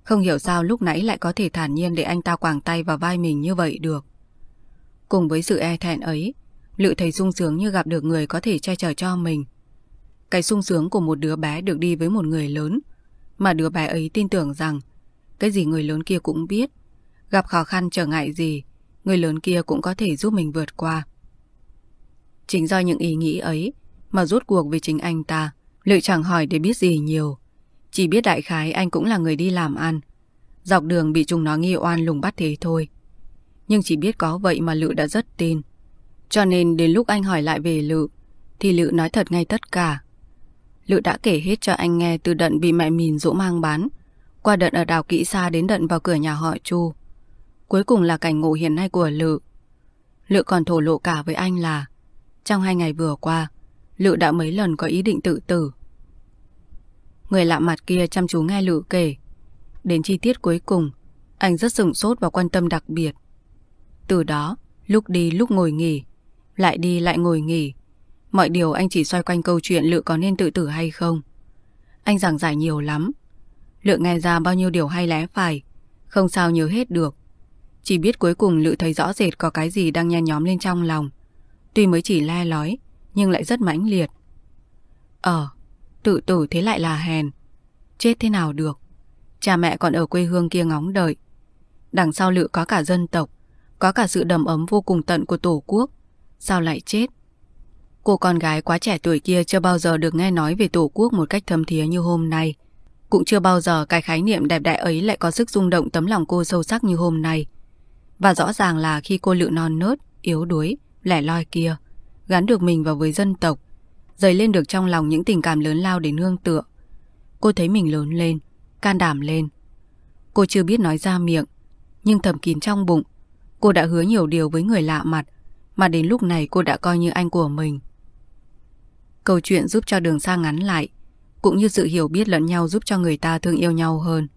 Không hiểu sao lúc nãy lại có thể thản nhiên để anh ta quàng tay vào vai mình như vậy được. Cùng với sự e thẹn ấy, Lự thấy sung sướng như gặp được người có thể che chở cho mình. Cái sung sướng của một đứa bé được đi với một người lớn, mà đứa bé ấy tin tưởng rằng cái gì người lớn kia cũng biết. Gặp khó khăn trở ngại gì người lớn kia cũng có thể giúp mình vượt qua. Chính do những ý nghĩ ấy mà rút cuộc về chính anh ta, Lự chẳng hỏi để biết gì nhiều. Chỉ biết đại khái anh cũng là người đi làm ăn. Dọc đường bị chúng nó nghi oan lùng bắt thế thôi. Nhưng chỉ biết có vậy mà Lự đã rất tin. Cho nên đến lúc anh hỏi lại về Lự, thì Lự nói thật ngay tất cả. Lự đã kể hết cho anh nghe từ đận bị mẹ mìn dỗ mang bán, qua đận ở đảo kỹ xa đến đận vào cửa nhà họ Chu. Cuối cùng là cảnh ngộ hiện nay của Lự. Lự còn thổ lộ cả với anh là trong hai ngày vừa qua, Lự đã mấy lần có ý định tự tử. Người lạ mặt kia chăm chú nghe Lự kể. Đến chi tiết cuối cùng, anh rất sửng sốt và quan tâm đặc biệt. Từ đó, lúc đi lúc ngồi nghỉ, lại đi lại ngồi nghỉ. Mọi điều anh chỉ xoay quanh câu chuyện Lự có nên tự tử hay không. Anh giảng giải nhiều lắm. Lự nghe ra bao nhiêu điều hay lẽ phải, không sao nhớ hết được. Chỉ biết cuối cùng Lự thấy rõ rệt có cái gì đang nhen nhóm lên trong lòng. Tuy mới chỉ le lói, nhưng lại rất mãnh liệt. Ờ, tự tử thế lại là hèn. Chết thế nào được. Cha mẹ còn ở quê hương kia ngóng đợi. Đằng sau Lự có cả dân tộc, có cả sự đầm ấm vô cùng tận của Tổ quốc. Sao lại chết? Cô con gái quá trẻ tuổi kia chưa bao giờ được nghe nói về Tổ quốc một cách thâm thía như hôm nay. Cũng chưa bao giờ cái khái niệm đẹp đẽ ấy lại có sức rung động tấm lòng cô sâu sắc như hôm nay. Và rõ ràng là khi cô lự non nớt, yếu đuối, lẻ loi kia, gắn được mình vào với dân tộc, dấy lên được trong lòng những tình cảm lớn lao đến hương tựa. Cô thấy mình lớn lên, can đảm lên. Cô chưa biết nói ra miệng, nhưng thầm kín trong bụng, cô đã hứa nhiều điều với người lạ mặt, mà đến lúc này cô đã coi như anh của mình. Câu chuyện giúp cho đường xa ngắn lại, cũng như sự hiểu biết lẫn nhau giúp cho người ta thương yêu nhau hơn.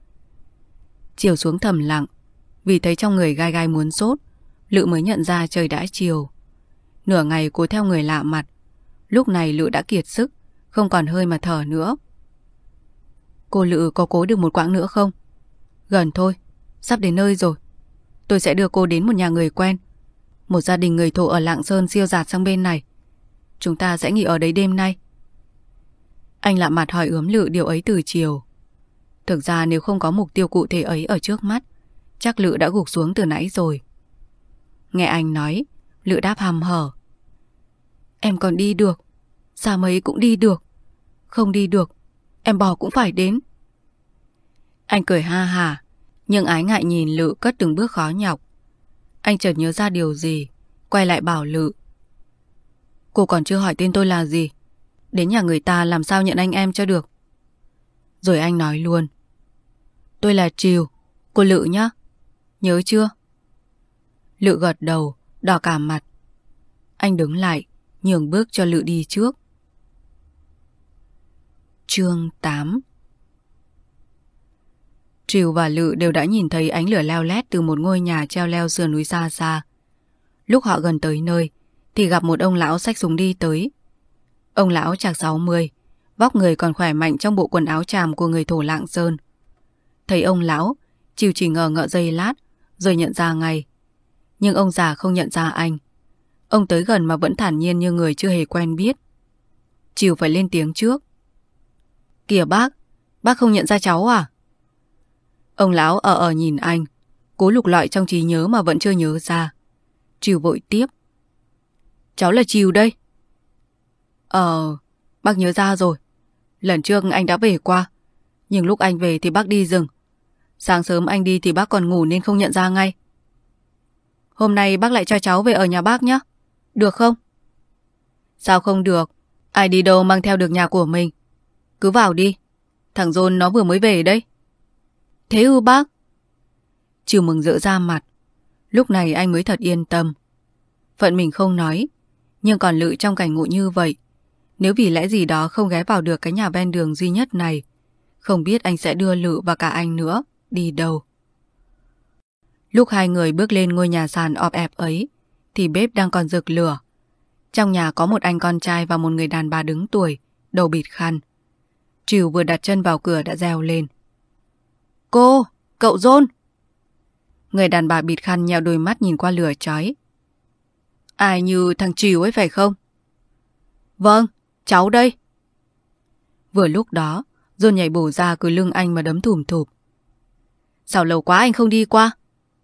Chiều xuống thầm lặng, vì thấy trong người gai gai muốn sốt, Lự mới nhận ra trời đã chiều. Nửa ngày cô theo người lạ mặt, lúc này Lự đã kiệt sức, không còn hơi mà thở nữa. Cô Lự có cố được một quãng nữa không? Gần thôi, sắp đến nơi rồi. Tôi sẽ đưa cô đến một nhà người quen. Một gia đình người thổ ở Lạng Sơn siêu giạt sang bên này. Chúng ta sẽ nghỉ ở đấy đêm nay. Anh lạ mặt hỏi ướm Lự điều ấy từ chiều. Thực ra nếu không có mục tiêu cụ thể ấy ở trước mắt, chắc Lự đã gục xuống từ nãy rồi. Nghe anh nói, Lự đáp hầm hở. Em còn đi được, xa mấy cũng đi được. Không đi được, em bỏ cũng phải đến. Anh cười ha hà, nhưng ái ngại nhìn Lự cất từng bước khó nhọc. Anh chợt nhớ ra điều gì, quay lại bảo Lự. Cô còn chưa hỏi tên tôi là gì. Đến nhà người ta làm sao nhận anh em cho được. Rồi anh nói luôn. Tôi là Triều, cô Lự nhá. Nhớ chưa? Lự gật đầu, đỏ cả mặt. Anh đứng lại, nhường bước cho Lự đi trước. Chương 8 Triều và Lự đều đã nhìn thấy ánh lửa leo lét từ một ngôi nhà treo leo sườn núi xa xa. Lúc họ gần tới nơi, thì gặp một ông lão xách súng đi tới. Ông lão chạc 60, vóc người còn khỏe mạnh trong bộ quần áo tràm của người thổ lạng sơn. Thấy ông lão, Chiều chỉ ngờ ngợ dây lát, rồi nhận ra ngay. Nhưng ông già không nhận ra anh. Ông tới gần mà vẫn thản nhiên như người chưa hề quen biết. Chiều phải lên tiếng trước. Kìa bác, bác không nhận ra cháu à? Ông lão ở ở nhìn anh, cố lục lọi trong trí nhớ mà vẫn chưa nhớ ra. Chiều vội tiếp. Cháu là Chiều đây. Ờ, bác nhớ ra rồi. Lần trước anh đã về qua. Nhưng lúc anh về thì bác đi rừng. Sáng sớm anh đi thì bác còn ngủ nên không nhận ra ngay. Hôm nay bác lại cho cháu về ở nhà bác nhé. Được không? Sao không được? Ai đi đâu mang theo được nhà của mình. Cứ vào đi. Thằng John nó vừa mới về đấy. Thế ư bác? Chiều mừng rỡ ra mặt. Lúc này anh mới thật yên tâm. Phận mình không nói. Nhưng còn lự trong cảnh ngộ như vậy nếu vì lẽ gì đó không ghé vào được cái nhà ven đường duy nhất này, không biết anh sẽ đưa Lự và cả anh nữa, đi đâu. Lúc hai người bước lên ngôi nhà sàn ọp ẹp ấy, thì bếp đang còn rực lửa. Trong nhà có một anh con trai và một người đàn bà đứng tuổi, đầu bịt khăn. Triều vừa đặt chân vào cửa đã reo lên. Cô, cậu John! Người đàn bà bịt khăn nheo đôi mắt nhìn qua lửa chói. Ai như thằng Triều ấy phải không? Vâng, Cháu đây. Vừa lúc đó, John nhảy bổ ra cứ lưng anh mà đấm thủm thụp. Sao lâu quá anh không đi qua?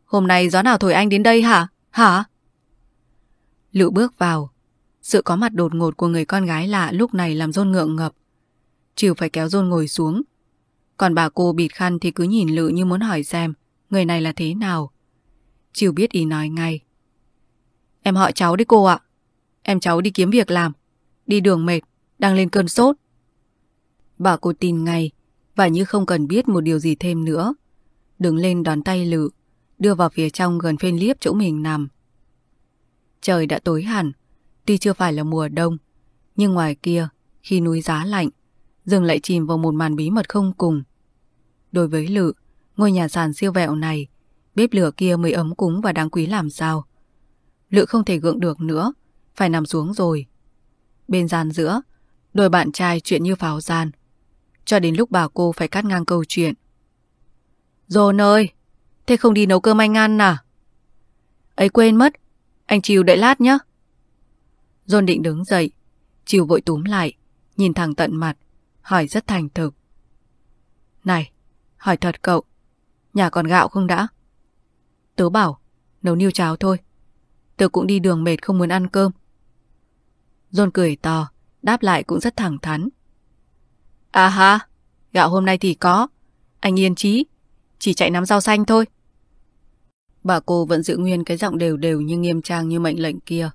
Hôm nay gió nào thổi anh đến đây hả? Hả? Lự bước vào. Sự có mặt đột ngột của người con gái lạ lúc này làm John ngượng ngập. Triều phải kéo John ngồi xuống. Còn bà cô bịt khăn thì cứ nhìn Lự như muốn hỏi xem người này là thế nào. Triều biết ý nói ngay. Em họ cháu đi cô ạ. Em cháu đi kiếm việc làm. Đi đường mệt, đang lên cơn sốt. Bà cô tin ngay và như không cần biết một điều gì thêm nữa. Đứng lên đón tay Lự, đưa vào phía trong gần phên liếp chỗ mình nằm. Trời đã tối hẳn, tuy chưa phải là mùa đông, nhưng ngoài kia, khi núi giá lạnh, rừng lại chìm vào một màn bí mật không cùng. Đối với Lự, ngôi nhà sàn siêu vẹo này, bếp lửa kia mới ấm cúng và đáng quý làm sao. Lự không thể gượng được nữa, phải nằm xuống rồi. Bên gian giữa, đôi bạn trai chuyện như pháo gian. Cho đến lúc bà cô phải cắt ngang câu chuyện. Dồn ơi, thế không đi nấu cơm anh ăn à? Ấy quên mất, anh Chiều đợi lát nhé. Dồn định đứng dậy, Chiều vội túm lại, nhìn thẳng tận mặt, hỏi rất thành thực. Này, hỏi thật cậu, nhà còn gạo không đã? Tớ bảo, nấu niêu cháo thôi. Tớ cũng đi đường mệt không muốn ăn cơm. John cười to, đáp lại cũng rất thẳng thắn. À ha, gạo hôm nay thì có. Anh yên trí, chỉ chạy nắm rau xanh thôi. Bà cô vẫn giữ nguyên cái giọng đều đều như nghiêm trang như mệnh lệnh kia.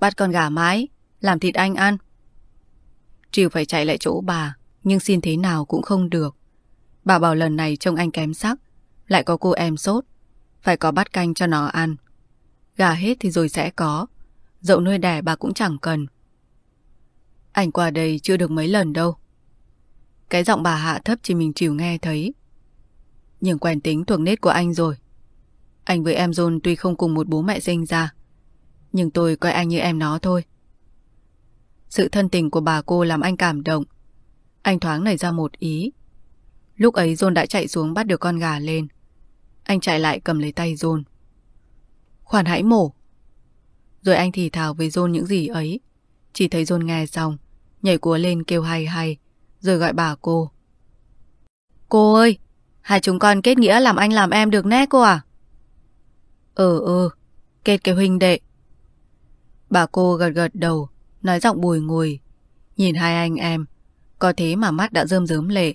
Bắt con gà mái, làm thịt anh ăn. Triều phải chạy lại chỗ bà, nhưng xin thế nào cũng không được. Bà bảo lần này trông anh kém sắc, lại có cô em sốt, phải có bát canh cho nó ăn. Gà hết thì rồi sẽ có, dậu nuôi đẻ bà cũng chẳng cần. Anh qua đây chưa được mấy lần đâu. Cái giọng bà hạ thấp chỉ mình chịu nghe thấy. Nhưng quen tính thuộc nết của anh rồi. Anh với em John tuy không cùng một bố mẹ sinh ra, nhưng tôi coi anh như em nó thôi. Sự thân tình của bà cô làm anh cảm động. Anh thoáng nảy ra một ý. Lúc ấy John đã chạy xuống bắt được con gà lên. Anh chạy lại cầm lấy tay John. Khoan hãy mổ. Rồi anh thì thào với John những gì ấy. Chỉ thấy John nghe xong, nhảy cúa lên kêu hay hay, rồi gọi bà cô. Cô ơi, hai chúng con kết nghĩa làm anh làm em được nè cô à? Ừ ừ, kết cái huynh đệ. Bà cô gật gật đầu, nói giọng bùi ngùi. Nhìn hai anh em, có thế mà mắt đã rơm rớm lệ.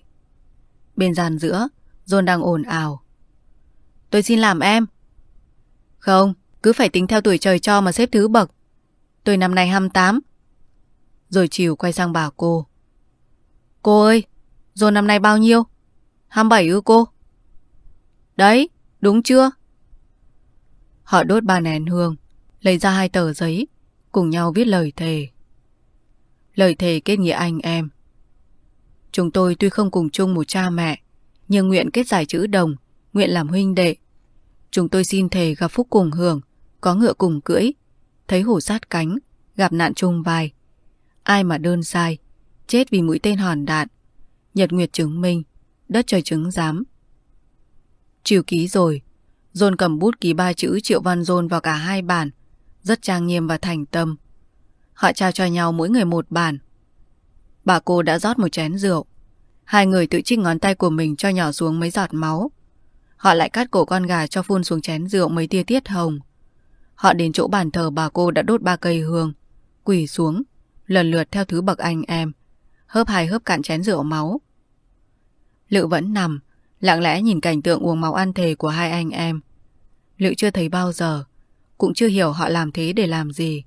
Bên gian giữa, John đang ồn ào. Tôi xin làm em. Không, cứ phải tính theo tuổi trời cho mà xếp thứ bậc. Tôi năm nay 28. Rồi chiều quay sang bà cô. Cô ơi, rồi năm nay bao nhiêu? 27 ư cô? Đấy, đúng chưa? Họ đốt ba nén hương, lấy ra hai tờ giấy, cùng nhau viết lời thề. Lời thề kết nghĩa anh em. Chúng tôi tuy không cùng chung một cha mẹ, nhưng nguyện kết giải chữ đồng, nguyện làm huynh đệ. Chúng tôi xin thề gặp phúc cùng hưởng, có ngựa cùng cưỡi, thấy hổ sát cánh, gặp nạn chung vai. Ai mà đơn sai, chết vì mũi tên hòn đạn. Nhật Nguyệt chứng minh, đất trời chứng giám. Chiều ký rồi, Dôn cầm bút ký ba chữ Triệu Văn Dôn vào cả hai bản, rất trang nghiêm và thành tâm. Họ trao cho nhau mỗi người một bản. Bà cô đã rót một chén rượu. Hai người tự trích ngón tay của mình cho nhỏ xuống mấy giọt máu. Họ lại cắt cổ con gà cho phun xuống chén rượu mấy tia tiết hồng. Họ đến chỗ bàn thờ bà cô đã đốt ba cây hương, quỳ xuống, lần lượt theo thứ bậc anh em, hớp hai hớp cạn chén rượu máu. Lự vẫn nằm, lặng lẽ nhìn cảnh tượng uống máu ăn thề của hai anh em. Lự chưa thấy bao giờ, cũng chưa hiểu họ làm thế để làm gì.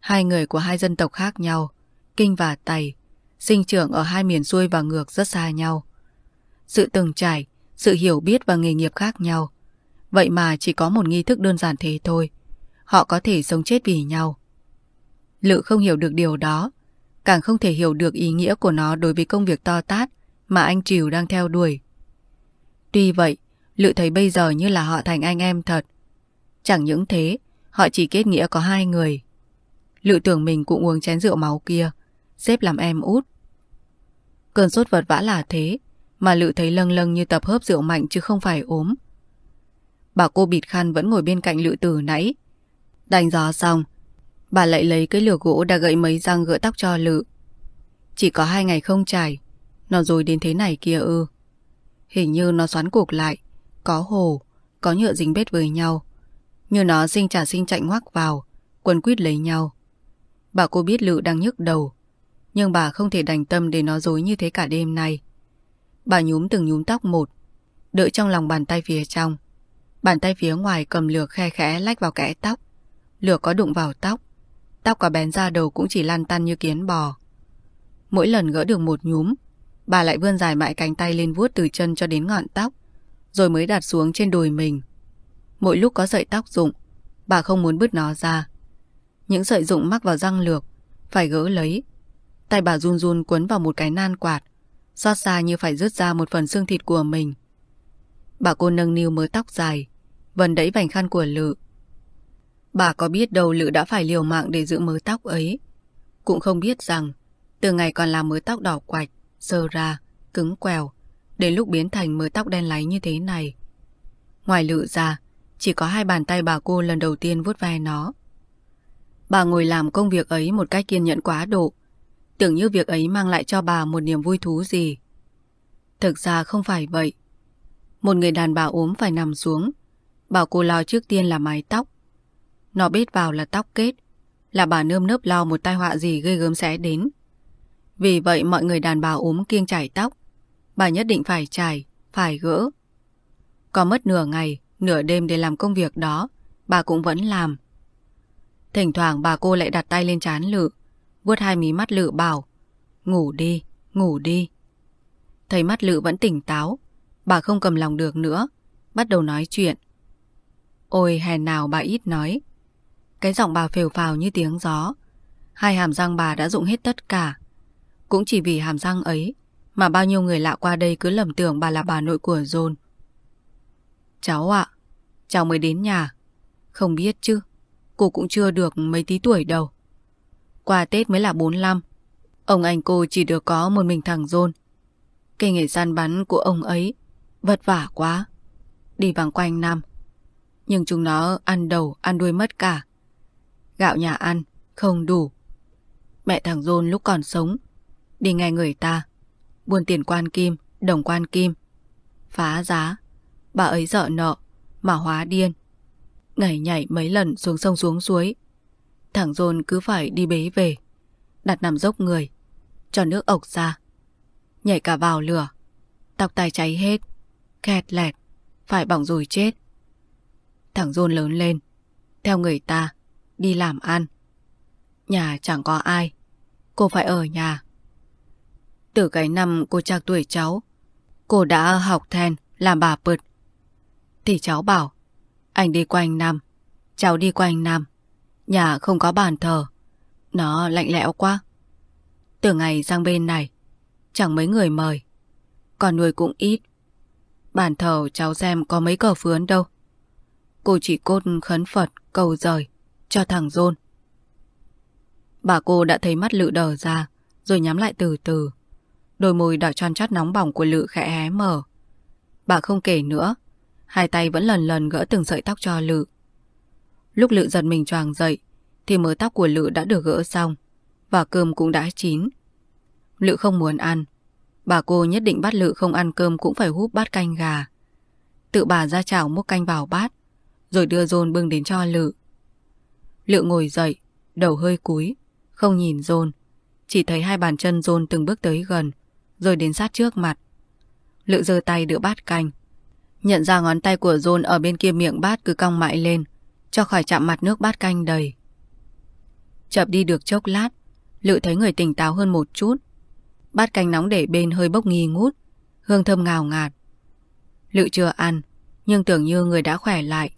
Hai người của hai dân tộc khác nhau, Kinh và Tày, sinh trưởng ở hai miền xuôi và ngược rất xa nhau. Sự từng trải, sự hiểu biết và nghề nghiệp khác nhau. Vậy mà chỉ có một nghi thức đơn giản thế thôi. Họ có thể sống chết vì nhau. Lự không hiểu được điều đó, càng không thể hiểu được ý nghĩa của nó đối với công việc to tát mà anh Triều đang theo đuổi. Tuy vậy, Lự thấy bây giờ như là họ thành anh em thật. Chẳng những thế, họ chỉ kết nghĩa có hai người. Lự tưởng mình cũng uống chén rượu máu kia, xếp làm em út. Cơn sốt vật vã là thế, mà Lự thấy lâng lâng như tập hớp rượu mạnh chứ không phải ốm. Bà cô bịt khăn vẫn ngồi bên cạnh Lự từ nãy. Đánh gió xong, bà lại lấy cái lửa gỗ đã gậy mấy răng gỡ tóc cho Lự. Chỉ có hai ngày không trải, nó rồi đến thế này kia ư. Hình như nó xoắn cuộc lại, có hồ, có nhựa dính bết với nhau. Như nó sinh trả sinh chạy ngoắc vào, quần quýt lấy nhau. Bà cô biết Lự đang nhức đầu, nhưng bà không thể đành tâm để nó dối như thế cả đêm nay. Bà nhúm từng nhúm tóc một, đợi trong lòng bàn tay phía trong. Bàn tay phía ngoài cầm lược khe khẽ lách vào kẽ tóc. Lược có đụng vào tóc. Tóc có bén ra đầu cũng chỉ lăn tăn như kiến bò. Mỗi lần gỡ được một nhúm, bà lại vươn dài mãi cánh tay lên vuốt từ chân cho đến ngọn tóc, rồi mới đặt xuống trên đùi mình. Mỗi lúc có sợi tóc rụng, bà không muốn bứt nó ra. Những sợi rụng mắc vào răng lược, phải gỡ lấy. Tay bà run run quấn vào một cái nan quạt, xót xa như phải rứt ra một phần xương thịt của mình. Bà cô nâng niu mớ tóc dài, vần đẩy vành khăn của Lự. Bà có biết đâu Lự đã phải liều mạng để giữ mớ tóc ấy. Cũng không biết rằng, từ ngày còn là mớ tóc đỏ quạch, sơ ra, cứng quèo, đến lúc biến thành mớ tóc đen láy như thế này. Ngoài Lự ra, chỉ có hai bàn tay bà cô lần đầu tiên vuốt ve nó. Bà ngồi làm công việc ấy một cách kiên nhẫn quá độ, tưởng như việc ấy mang lại cho bà một niềm vui thú gì. Thực ra không phải vậy. Một người đàn bà ốm phải nằm xuống, bảo cô lo trước tiên là mái tóc. Nó biết vào là tóc kết, là bà nơm nớp lo một tai họa gì gây gớm sẽ đến. Vì vậy mọi người đàn bà ốm kiêng chải tóc, bà nhất định phải chải, phải gỡ. Có mất nửa ngày, nửa đêm để làm công việc đó, bà cũng vẫn làm. Thỉnh thoảng bà cô lại đặt tay lên chán Lự, vuốt hai mí mắt Lự bảo, ngủ đi, ngủ đi. Thấy mắt Lự vẫn tỉnh táo, bà không cầm lòng được nữa, bắt đầu nói chuyện. Ôi hèn nào bà ít nói. Cái giọng bà phều phào như tiếng gió. Hai hàm răng bà đã dụng hết tất cả. Cũng chỉ vì hàm răng ấy mà bao nhiêu người lạ qua đây cứ lầm tưởng bà là bà nội của John. Cháu ạ, cháu mới đến nhà. Không biết chứ, cô cũng chưa được mấy tí tuổi đâu. Qua Tết mới là 45. Ông anh cô chỉ được có một mình thằng John. Cái nghề săn bắn của ông ấy vất vả quá. Đi vòng quanh năm. Nhưng chúng nó ăn đầu, ăn đuôi mất cả. Gạo nhà ăn, không đủ. Mẹ thằng John lúc còn sống, đi nghe người ta, buôn tiền quan kim, đồng quan kim. Phá giá, bà ấy dợ nợ, mà hóa điên. Ngày nhảy mấy lần xuống sông xuống suối. Thằng John cứ phải đi bế về, đặt nằm dốc người, cho nước ộc ra. Nhảy cả vào lửa, tóc tai cháy hết, khẹt lẹt, phải bỏng rồi chết. Thằng John lớn lên, theo người ta, đi làm ăn. Nhà chẳng có ai, cô phải ở nhà. Từ cái năm cô trạc tuổi cháu, cô đã học then làm bà bượt. thì cháu bảo, anh đi quanh năm, cháu đi quanh năm, nhà không có bàn thờ, nó lạnh lẽo quá. Từ ngày sang bên này, chẳng mấy người mời, còn nuôi cũng ít. Bàn thờ cháu xem có mấy cờ phướn đâu. Cô chỉ cốt khấn Phật cầu rời cho thằng John. Bà cô đã thấy mắt Lự đờ ra, rồi nhắm lại từ từ. Đôi môi đỏ tròn chót nóng bỏng của Lự khẽ hé mở. Bà không kể nữa, hai tay vẫn lần lần gỡ từng sợi tóc cho Lự. Lúc Lự giật mình choàng dậy, thì mớ tóc của Lự đã được gỡ xong, và cơm cũng đã chín. Lự không muốn ăn, bà cô nhất định bắt Lự không ăn cơm cũng phải húp bát canh gà. Tự bà ra chảo múc canh vào bát, rồi đưa Dôn bưng đến cho Lự. Lự ngồi dậy, đầu hơi cúi, không nhìn Dôn, chỉ thấy hai bàn chân Dôn từng bước tới gần, rồi đến sát trước mặt. Lự giơ tay đỡ bát canh, Nhận ra ngón tay của John ở bên kia miệng bát cứ cong mại lên, cho khỏi chạm mặt nước bát canh đầy. Chập đi được chốc lát, Lự thấy người tỉnh táo hơn một chút. Bát canh nóng để bên hơi bốc nghi ngút, hương thơm ngào ngạt. Lự chưa ăn, nhưng tưởng như người đã khỏe lại.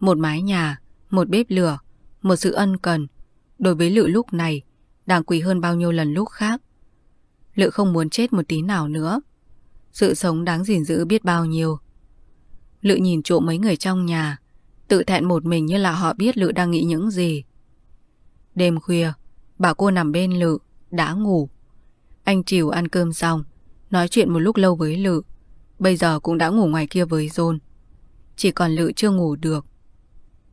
Một mái nhà, một bếp lửa, một sự ân cần, đối với Lự lúc này, đang quý hơn bao nhiêu lần lúc khác. Lự không muốn chết một tí nào nữa. Sự sống đáng gìn giữ biết bao nhiêu. Lự nhìn chỗ mấy người trong nhà, tự thẹn một mình như là họ biết Lự đang nghĩ những gì. Đêm khuya, bà cô nằm bên Lự, đã ngủ. Anh Triều ăn cơm xong, nói chuyện một lúc lâu với Lự. Bây giờ cũng đã ngủ ngoài kia với John. Chỉ còn Lự chưa ngủ được.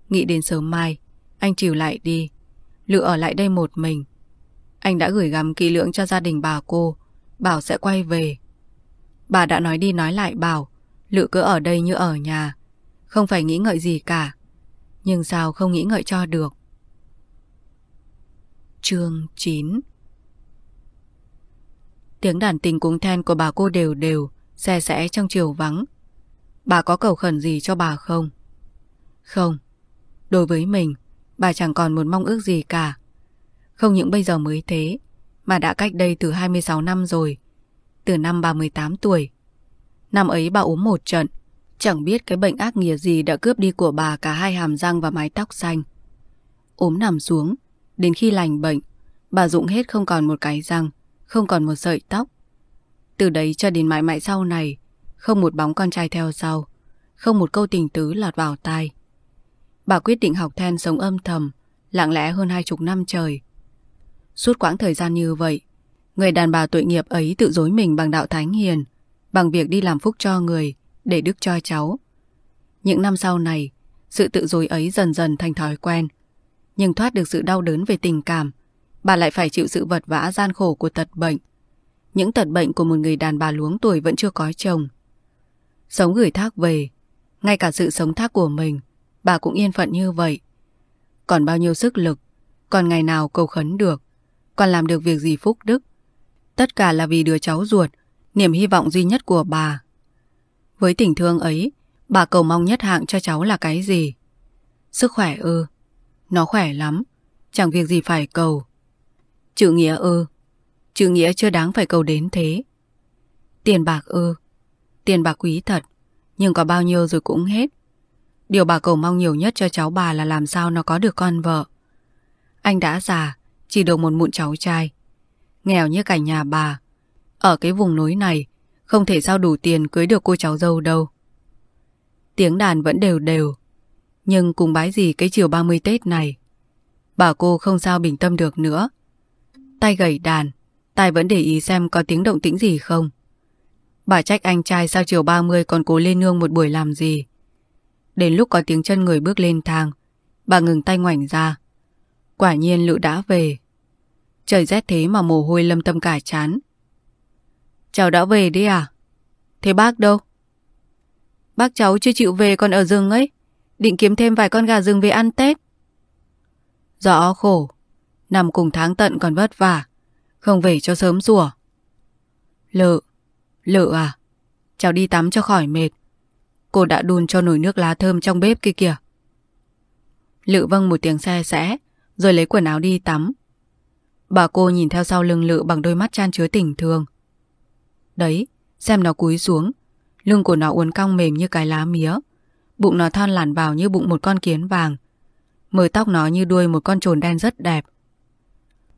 Nghĩ đến sớm mai, anh chịu lại đi. Lự ở lại đây một mình. Anh đã gửi gắm kỹ lưỡng cho gia đình bà cô, bảo sẽ quay về. Bà đã nói đi nói lại bảo Lự cứ ở đây như ở nhà Không phải nghĩ ngợi gì cả Nhưng sao không nghĩ ngợi cho được Chương 9 Tiếng đàn tình cúng then của bà cô đều đều Xe sẽ trong chiều vắng Bà có cầu khẩn gì cho bà không? Không Đối với mình Bà chẳng còn một mong ước gì cả Không những bây giờ mới thế Mà đã cách đây từ 26 năm rồi Từ năm bà 18 tuổi Năm ấy bà ốm một trận Chẳng biết cái bệnh ác nghiệt gì đã cướp đi của bà cả hai hàm răng và mái tóc xanh. Ốm nằm xuống, đến khi lành bệnh, bà dụng hết không còn một cái răng, không còn một sợi tóc. Từ đấy cho đến mãi mãi sau này, không một bóng con trai theo sau, không một câu tình tứ lọt vào tai. Bà quyết định học then sống âm thầm, lặng lẽ hơn hai chục năm trời. Suốt quãng thời gian như vậy, người đàn bà tội nghiệp ấy tự dối mình bằng đạo thánh hiền, bằng việc đi làm phúc cho người, để đức cho cháu. Những năm sau này, sự tự dối ấy dần dần thành thói quen. Nhưng thoát được sự đau đớn về tình cảm, bà lại phải chịu sự vật vã gian khổ của tật bệnh. Những tật bệnh của một người đàn bà luống tuổi vẫn chưa có chồng. Sống gửi thác về, ngay cả sự sống thác của mình, bà cũng yên phận như vậy. Còn bao nhiêu sức lực, còn ngày nào cầu khấn được, còn làm được việc gì phúc đức. Tất cả là vì đứa cháu ruột, niềm hy vọng duy nhất của bà. Với tình thương ấy, bà cầu mong nhất hạng cho cháu là cái gì? Sức khỏe ư? Nó khỏe lắm, chẳng việc gì phải cầu. Chữ nghĩa ư? Chữ nghĩa chưa đáng phải cầu đến thế. Tiền bạc ư? Tiền bạc quý thật, nhưng có bao nhiêu rồi cũng hết. Điều bà cầu mong nhiều nhất cho cháu bà là làm sao nó có được con vợ. Anh đã già, chỉ được một mụn cháu trai. Nghèo như cả nhà bà. Ở cái vùng núi này, không thể sao đủ tiền cưới được cô cháu dâu đâu. Tiếng đàn vẫn đều đều. Nhưng cùng bái gì cái chiều 30 Tết này. Bà cô không sao bình tâm được nữa. Tay gầy đàn, tay vẫn để ý xem có tiếng động tĩnh gì không. Bà trách anh trai sao chiều 30 còn cố lên nương một buổi làm gì. Đến lúc có tiếng chân người bước lên thang, bà ngừng tay ngoảnh ra. Quả nhiên lự đã về. Trời rét thế mà mồ hôi lâm tâm cả chán. Cháu đã về đi à? Thế bác đâu? Bác cháu chưa chịu về còn ở rừng ấy. Định kiếm thêm vài con gà rừng về ăn Tết. Rõ khổ. Nằm cùng tháng tận còn vất vả. Không về cho sớm rủa. Lự. Lự à? Cháu đi tắm cho khỏi mệt. Cô đã đun cho nồi nước lá thơm trong bếp kia kìa. Lự vâng một tiếng xe sẽ, rồi lấy quần áo đi tắm. Bà cô nhìn theo sau lưng Lự bằng đôi mắt chan chứa tình thương. Đấy, xem nó cúi xuống. Lưng của nó uốn cong mềm như cái lá mía. Bụng nó thon lản vào như bụng một con kiến vàng. Mờ tóc nó như đuôi một con trồn đen rất đẹp.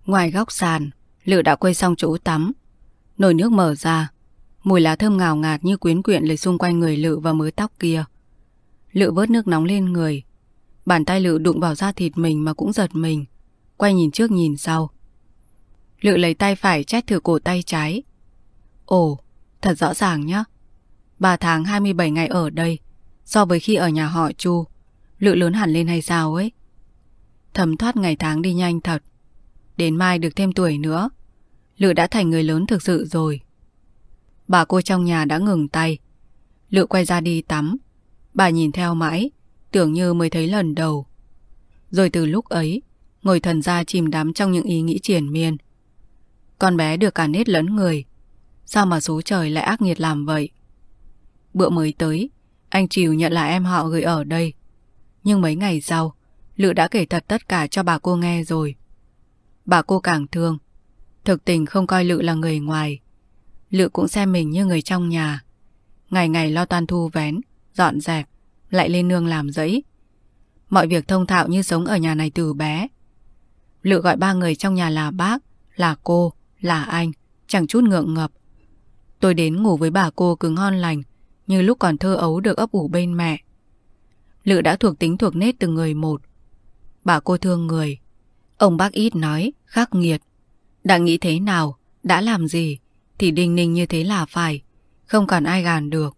Ngoài góc sàn, Lự đã quay xong chỗ tắm. Nồi nước mở ra. Mùi lá thơm ngào ngạt như quyến quyện lấy xung quanh người Lự và mớ tóc kia. Lự vớt nước nóng lên người. Bàn tay Lự đụng vào da thịt mình mà cũng giật mình. Quay nhìn trước nhìn sau. Lự lấy tay phải chét thử cổ tay trái. Ồ, thật rõ ràng nhá. 3 tháng 27 ngày ở đây, so với khi ở nhà họ Chu, lự lớn hẳn lên hay sao ấy. Thấm thoát ngày tháng đi nhanh thật. Đến mai được thêm tuổi nữa, Lự đã thành người lớn thực sự rồi. Bà cô trong nhà đã ngừng tay. Lự quay ra đi tắm. Bà nhìn theo mãi, tưởng như mới thấy lần đầu. Rồi từ lúc ấy, ngồi thần ra chìm đắm trong những ý nghĩ triển miên. Con bé được cả nết lẫn người, Sao mà số trời lại ác nghiệt làm vậy? Bữa mới tới, anh Triều nhận là em họ gửi ở đây. Nhưng mấy ngày sau, Lự đã kể thật tất cả cho bà cô nghe rồi. Bà cô càng thương. Thực tình không coi Lự là người ngoài. Lự cũng xem mình như người trong nhà. Ngày ngày lo toan thu vén, dọn dẹp, lại lên nương làm giấy. Mọi việc thông thạo như sống ở nhà này từ bé. Lự gọi ba người trong nhà là bác, là cô, là anh, chẳng chút ngượng ngập. Tôi đến ngủ với bà cô cứ ngon lành, như lúc còn thơ ấu được ấp ủ bên mẹ. Lự đã thuộc tính thuộc nết từng người một. Bà cô thương người. Ông bác ít nói, khắc nghiệt. Đã nghĩ thế nào, đã làm gì, thì đinh ninh như thế là phải. Không còn ai gàn được.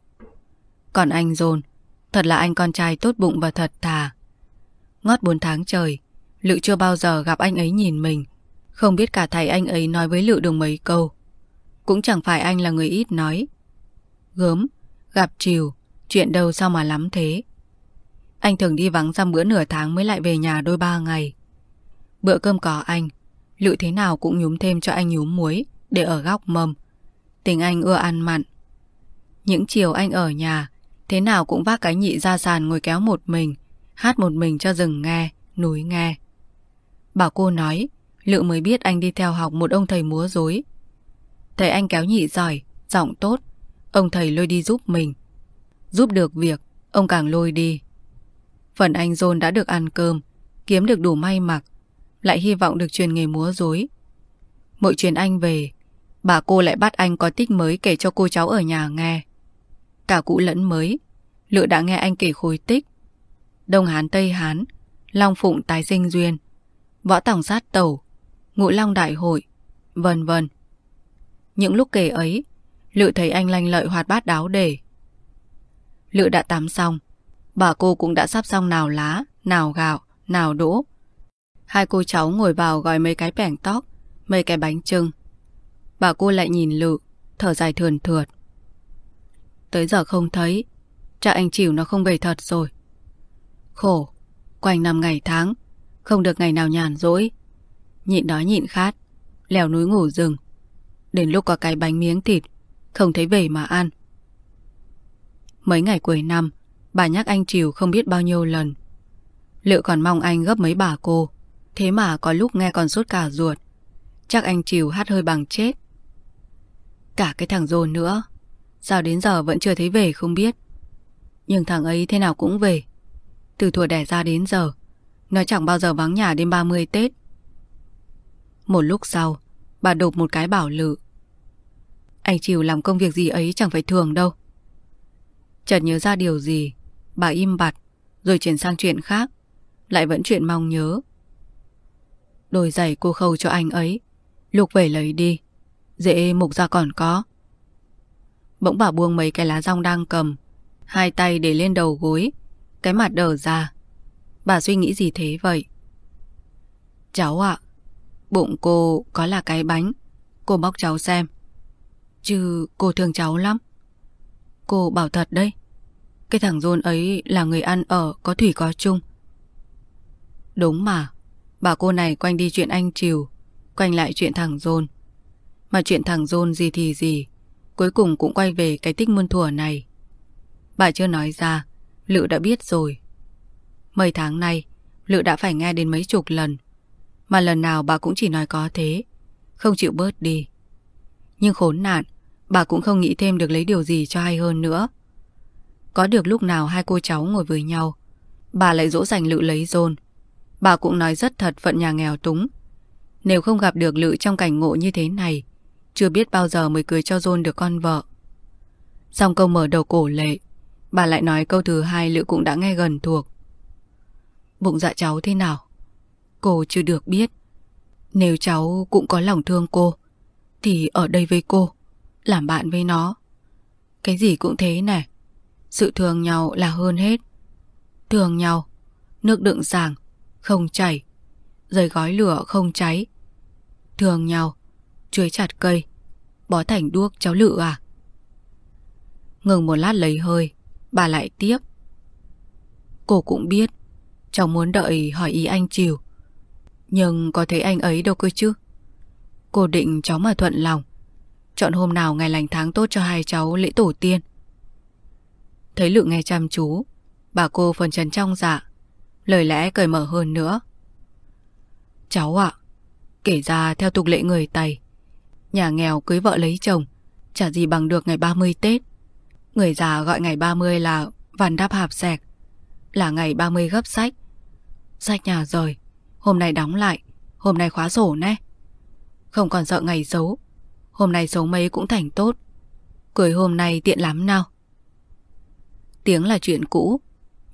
Còn anh Dồn, thật là anh con trai tốt bụng và thật thà. Ngót bốn tháng trời, Lự chưa bao giờ gặp anh ấy nhìn mình. Không biết cả thầy anh ấy nói với Lự được mấy câu. Cũng chẳng phải anh là người ít nói Gớm Gặp chiều Chuyện đâu sao mà lắm thế Anh thường đi vắng ra bữa nửa tháng mới lại về nhà đôi ba ngày. Bữa cơm có anh, Lự thế nào cũng nhúm thêm cho anh nhúm muối để ở góc mâm. Tình anh ưa ăn mặn. Những chiều anh ở nhà, thế nào cũng vác cái nhị ra sàn ngồi kéo một mình, hát một mình cho rừng nghe, núi nghe. Bảo cô nói, Lự mới biết anh đi theo học một ông thầy múa dối. Thầy anh kéo nhị giỏi, giọng tốt, ông thầy lôi đi giúp mình. Giúp được việc, ông càng lôi đi. Phần anh dồn đã được ăn cơm, kiếm được đủ may mặc, lại hy vọng được truyền nghề múa dối. Mỗi chuyến anh về, bà cô lại bắt anh có tích mới kể cho cô cháu ở nhà nghe. Cả cũ lẫn mới, Lự đã nghe anh kể khối tích. Đông Hán Tây Hán, Long Phụng tái sinh duyên, Võ Tòng sát tẩu, Ngũ Long đại hội, vân vân. Những lúc kể ấy, Lự thấy anh lanh lợi hoạt bát đáo để. Lự đã tắm xong, bà cô cũng đã sắp xong nào lá, nào gạo, nào đỗ. Hai cô cháu ngồi vào gói mấy cái bẻng tóc, mấy cái bánh trưng. Bà cô lại nhìn Lự, thở dài thườn thượt. Tới giờ không thấy, cha anh chịu nó không về thật rồi. Khổ, quanh năm ngày tháng, không được ngày nào nhàn rỗi. Nhịn đói nhịn khát, leo núi ngủ rừng. Đến lúc có cái bánh miếng thịt, không thấy về mà ăn. Mấy ngày cuối năm, bà nhắc anh triều không biết bao nhiêu lần. Liệu còn mong anh gấp mấy bà cô, thế mà có lúc nghe còn sốt cả ruột. Chắc anh triều hát hơi bằng chết. Cả cái thằng dồn nữa, sao đến giờ vẫn chưa thấy về không biết. Nhưng thằng ấy thế nào cũng về. Từ thuở đẻ ra đến giờ, nó chẳng bao giờ vắng nhà đêm 30 Tết. Một lúc sau, bà đột một cái bảo lự. Anh chịu làm công việc gì ấy chẳng phải thường đâu. Chợt nhớ ra điều gì, bà im bặt, rồi chuyển sang chuyện khác, lại vẫn chuyện mong nhớ. Đôi giày cô khâu cho anh ấy, lục về lấy đi, dễ mục ra còn có. Bỗng bà buông mấy cái lá rong đang cầm, hai tay để lên đầu gối, cái mặt đờ ra. Bà suy nghĩ gì thế vậy? Cháu ạ, bụng cô có là cái bánh, cô bóc cháu xem. Chứ cô thương cháu lắm. Cô bảo thật đấy. Cái thằng rôn ấy là người ăn ở có thủy có chung. Đúng mà, bà cô này quanh đi chuyện anh Triều, quanh lại chuyện thằng rôn mà chuyện thằng John gì thì gì, cuối cùng cũng quay về cái tích muôn thủa này. Bà chưa nói ra, Lự đã biết rồi. Mấy tháng nay, Lự đã phải nghe đến mấy chục lần. Mà lần nào bà cũng chỉ nói có thế, không chịu bớt đi. Nhưng khốn nạn, bà cũng không nghĩ thêm được lấy điều gì cho hay hơn nữa. Có được lúc nào hai cô cháu ngồi với nhau, bà lại dỗ dành Lự lấy dồn Bà cũng nói rất thật phận nhà nghèo túng. Nếu không gặp được Lự trong cảnh ngộ như thế này, chưa biết bao giờ mới cưới cho John được con vợ. Xong câu mở đầu cổ lệ, bà lại nói câu thứ hai Lữ cũng đã nghe gần thuộc. Bụng dạ cháu thế nào? Cô chưa được biết. Nếu cháu cũng có lòng thương cô, thì ở đây với cô, làm bạn với nó. Cái gì cũng thế này. Sự thương nhau là hơn hết. Thương nhau, nước đựng sàng, không chảy. Rời gói lửa không cháy. Thương nhau, chuối chặt cây, bó thành đuốc cháu lự à? Ngừng một lát lấy hơi, bà lại tiếp. Cô cũng biết, cháu muốn đợi hỏi ý anh chiều. Nhưng có thấy anh ấy đâu cơ chứ? Cô định cháu mà thuận lòng Chọn hôm nào ngày lành tháng tốt cho hai cháu lễ tổ tiên Thấy lự nghe chăm chú Bà cô phần trần trong dạ Lời lẽ cởi mở hơn nữa Cháu ạ Kể ra theo tục lệ người Tây Nhà nghèo cưới vợ lấy chồng, Chả gì bằng được ngày 30 Tết. Người già gọi ngày 30 là Vằn đáp hạp sẹc, Là ngày 30 gấp sách. Sách nhà rồi Hôm nay đóng lại, Hôm nay khóa sổ nè. Không còn sợ ngày xấu, Hôm nay xấu mấy cũng thành tốt. Cười hôm nay tiện lắm nào. Tiếng là chuyện cũ,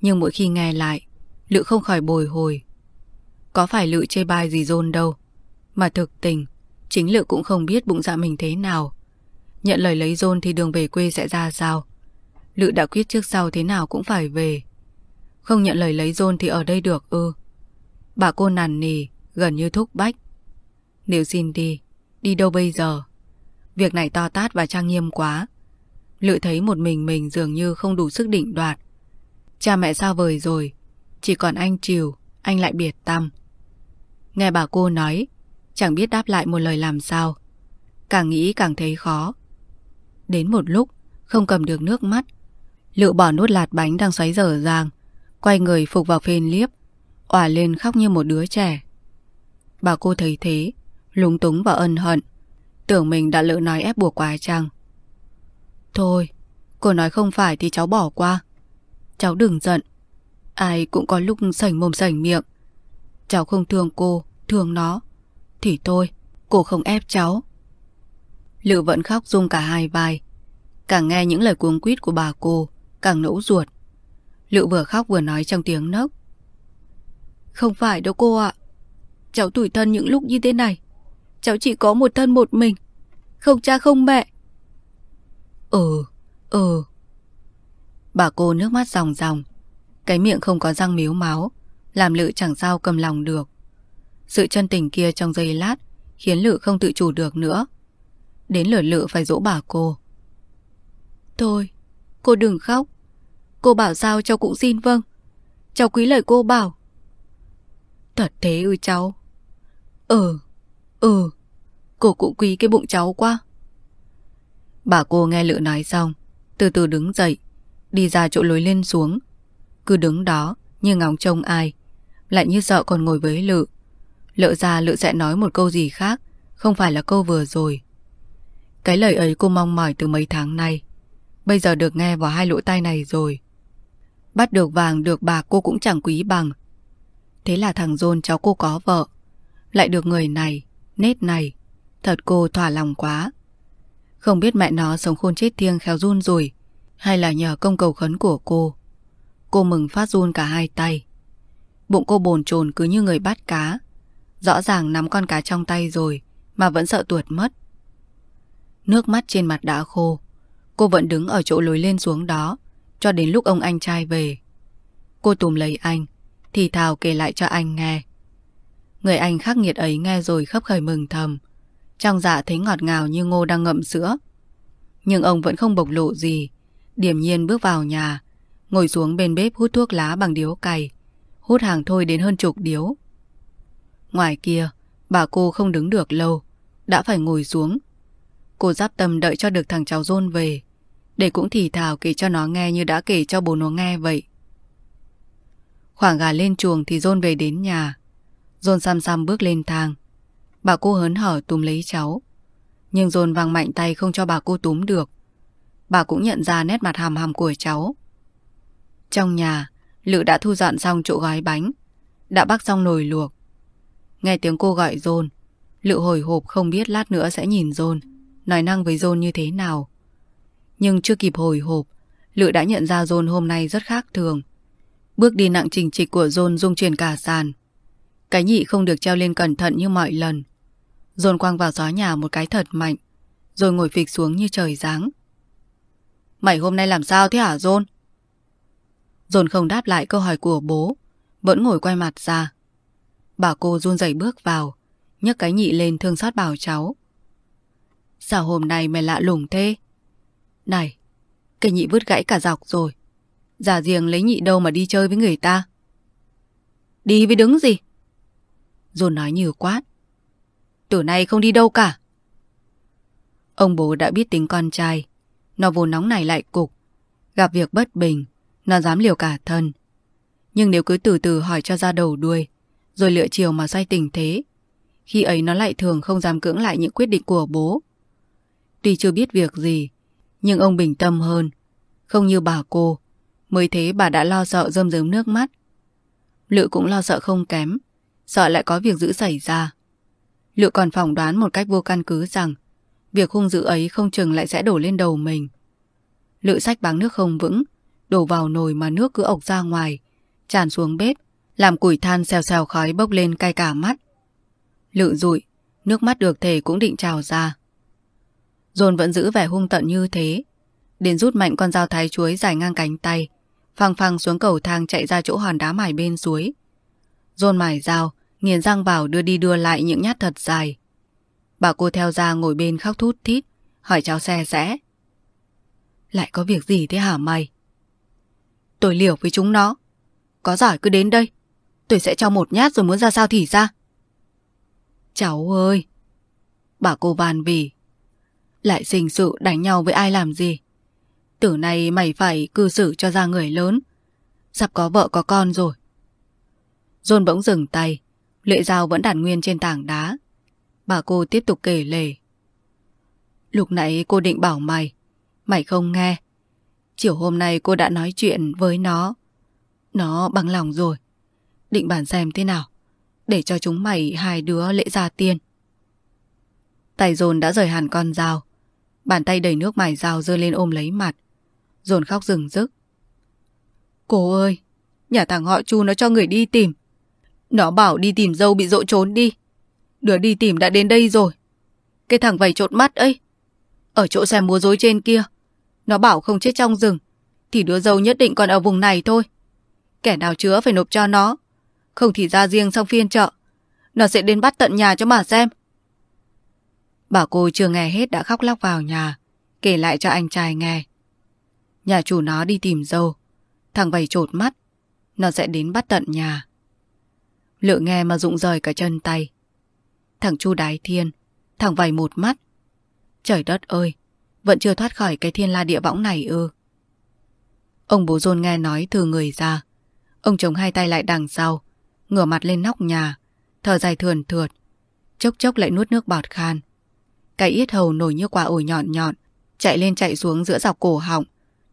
Nhưng mỗi khi nghe lại, Lự không khỏi bồi hồi. Có phải Lự chê bai gì dôn đâu, Mà thực tình Chính Lự cũng không biết bụng dạ mình thế nào Nhận lời lấy dôn thì đường về quê sẽ ra sao Lự đã quyết trước sau thế nào cũng phải về Không nhận lời lấy dôn thì ở đây được ư Bà cô nàn nỉ Gần như thúc bách nếu xin đi, đi đâu bây giờ? Việc này to tát và trang nghiêm quá. Lự thấy một mình mình dường như không đủ sức định đoạt. Cha mẹ sao vời rồi, Chỉ còn anh chiều, anh lại biệt tâm. Nghe bà cô nói, chẳng biết đáp lại một lời làm sao. Càng nghĩ càng thấy khó. Đến một lúc, không cầm được nước mắt. Lựu bỏ nút lạt bánh đang xoáy dở dàng, quay người phục vào phên liếp, òa lên khóc như một đứa trẻ. Bà cô thấy thế, lúng túng và ân hận, tưởng mình đã lỡ nói ép buộc quá chăng. Thôi, cô nói không phải thì cháu bỏ qua. Cháu đừng giận, ai cũng có lúc sảnh mồm sảnh miệng. Cháu không thương cô, thương nó. Thì thôi, cô không ép cháu. Lự vẫn khóc rung cả hai vai. Càng nghe những lời cuống quýt của bà cô, càng nẫu ruột. Lự vừa khóc vừa nói trong tiếng nấc. Không phải đâu cô ạ. Cháu tủi thân những lúc như thế này. Cháu chỉ có một thân một mình. Không cha không mẹ. Ừ, ừ. Bà cô nước mắt ròng ròng. Cái miệng không có răng miếu máu. Làm Lự chẳng sao cầm lòng được. Sự chân tình kia trong giây lát khiến Lự không tự chủ được nữa. Đến lượt Lự phải dỗ bà cô. Thôi, cô đừng khóc. Cô bảo sao cháu cũng xin vâng. Cháu quý lời cô bảo. Thật thế ư cháu. Ừ, ừ, cô cũng quý cái bụng cháu quá. Bà cô nghe Lự nói xong, từ từ đứng dậy, đi ra chỗ lối lên xuống. Cứ đứng đó, như ngóng trông ai, lại như sợ còn ngồi với Lự. Lỡ ra Lự sẽ nói một câu gì khác, không phải là câu vừa rồi. Cái lời ấy cô mong mỏi từ mấy tháng nay. Bây giờ được nghe vào hai lỗ tai này rồi. Bắt được vàng được bạc cô cũng chẳng quý bằng. Thế là thằng John cháu cô có vợ. Lại được người này, nết này. Thật cô thỏa lòng quá. Không biết mẹ nó sống khôn chết thiêng khéo run rồi hay là nhờ công cầu khấn của cô. Cô mừng phát run cả hai tay. Bụng cô bồn chồn cứ như người bắt cá. Rõ ràng nắm con cá trong tay rồi mà vẫn sợ tuột mất. Nước mắt trên mặt đã khô. Cô vẫn đứng ở chỗ lối lên xuống đó cho đến lúc ông anh trai về. Cô tùm lấy anh, thì thào kể lại cho anh nghe. Người anh khắc nghiệt ấy nghe rồi khấp khởi mừng thầm. Trong dạ thấy ngọt ngào như ngô đang ngậm sữa. Nhưng ông vẫn không bộc lộ gì. điểm nhiên bước vào nhà, ngồi xuống bên bếp hút thuốc lá bằng điếu cày. Hút hàng thôi đến hơn chục điếu. Ngoài kia, bà cô không đứng được lâu, đã phải ngồi xuống. Cô giáp tâm đợi cho được thằng cháu rôn về, để cũng thì thào kể cho nó nghe như đã kể cho bố nó nghe vậy. Khoảng gà lên chuồng thì rôn về đến nhà. rôn xăm xăm bước lên thang. Bà cô hớn hở túm lấy cháu. Nhưng rôn văng mạnh tay không cho bà cô túm được. Bà cũng nhận ra nét mặt hàm hàm của cháu. Trong nhà, Lự đã thu dọn xong chỗ gói bánh. Đã bắt xong nồi luộc. Nghe tiếng cô gọi Dôn. Lự hồi hộp không biết lát nữa sẽ nhìn Dôn. Nói năng với Dôn như thế nào. Nhưng chưa kịp hồi hộp, Lự đã nhận ra Dôn hôm nay rất khác thường. Bước đi nặng trình trịch của Dôn rung chuyển cả sàn. Cái nhị không được treo lên cẩn thận như mọi lần. Dôn quăng vào gió nhà một cái thật mạnh, rồi ngồi phịch xuống như trời giáng. Mày hôm nay làm sao thế hả Dôn? Dôn không đáp lại câu hỏi của bố, vẫn ngồi quay mặt ra. Bà cô run rẩy bước vào, nhấc cái nhị lên thương xót bảo cháu. Sao hôm nay mày lạ lùng thế? Này, cây nhị vứt gãy cả dọc rồi. Giả riêng lấy nhị đâu mà đi chơi với người ta. Đi với đứng gì? Dồn nói như quát. Từ nay không đi đâu cả. Ông bố đã biết tính con trai. Nó vốn nóng này lại cục. Gặp việc bất bình, nó dám liều cả thân. Nhưng nếu cứ từ từ hỏi cho ra đầu đuôi, rồi lựa chiều mà xoay tình thế, khi ấy nó lại thường không dám cưỡng lại những quyết định của bố. Tuy chưa biết việc gì, nhưng ông bình tâm hơn. Không như bà cô, mới thế bà đã lo sợ rơm rớm nước mắt. Lự cũng lo sợ không kém, sợ lại có việc dữ xảy ra. Lự còn phỏng đoán một cách vô căn cứ rằng việc hung dữ ấy không chừng lại sẽ đổ lên đầu mình. Lự sách báng nước không vững, đổ vào nồi mà nước cứ ộc ra ngoài, tràn xuống bếp, làm củi than xèo xèo khói bốc lên cay cả mắt. Lự rụi, nước mắt được thể cũng định trào ra. Dồn vẫn giữ vẻ hung tận như thế. Đến rút mạnh con dao thái chuối dài ngang cánh tay, phăng phăng xuống cầu thang chạy ra chỗ hòn đá mài bên suối. Dồn mài dao, nghiền răng vào đưa đi đưa lại những nhát thật dài. Bà cô theo ra ngồi bên khóc thút thít, hỏi cháu xe rẽ. Lại có việc gì thế hả mày? Tôi liều với chúng nó. có giỏi cứ đến đây. Tôi sẽ cho một nhát rồi muốn ra sao thì ra. Cháu ơi! Bà cô van bỉ Lại sinh sự đánh nhau với ai làm gì? Từ này mày phải cư xử cho ra người lớn. Sắp có vợ có con rồi. john bỗng dừng tay. Lệ dao vẫn đàn nguyên trên tảng đá. Bà cô tiếp tục kể lể. Lúc nãy cô định bảo mày. Mày không nghe. Chiều hôm nay cô đã nói chuyện với nó. Nó bằng lòng rồi. Định bàn xem thế nào. Để cho chúng mày hai đứa lễ ra tiên. Tay dồn đã rời hẳn con dao. Bàn tay đầy nước mài dao rơi lên ôm lấy mặt. Dồn khóc rừng rức. Cô ơi, nhà thằng họ chu nó cho người đi tìm. Nó bảo đi tìm dâu bị dỗ trốn đi. Đứa đi tìm đã đến đây rồi. Cái thằng vầy trộn mắt ấy. Ở chỗ xe múa dối trên kia. Nó bảo không chết trong rừng. Thì đứa dâu nhất định còn ở vùng này thôi. Kẻ nào chứa phải nộp cho nó. Không thì ra riêng xong phiên chợ. Nó sẽ đến bắt tận nhà cho mà xem. Bà cô chưa nghe hết đã khóc lóc vào nhà. Kể lại cho anh trai nghe. Nhà chủ nó đi tìm dâu. Thằng vầy trột mắt. Nó sẽ đến bắt tận nhà. Lựa nghe mà rụng rời cả chân tay. Thằng chu đái thiên. Thằng vầy một mắt. Trời đất ơi. Vẫn chưa thoát khỏi cái thiên la địa võng này ư. Ông bố rôn nghe nói từ người ra. Ông chống hai tay lại đằng sau. Ngửa mặt lên nóc nhà. Thở dài thườn thượt. Chốc chốc lại nuốt nước bọt khan. Cái yết hầu nổi như quả ổi nhọn nhọn. Chạy lên chạy xuống giữa dọc cổ họng.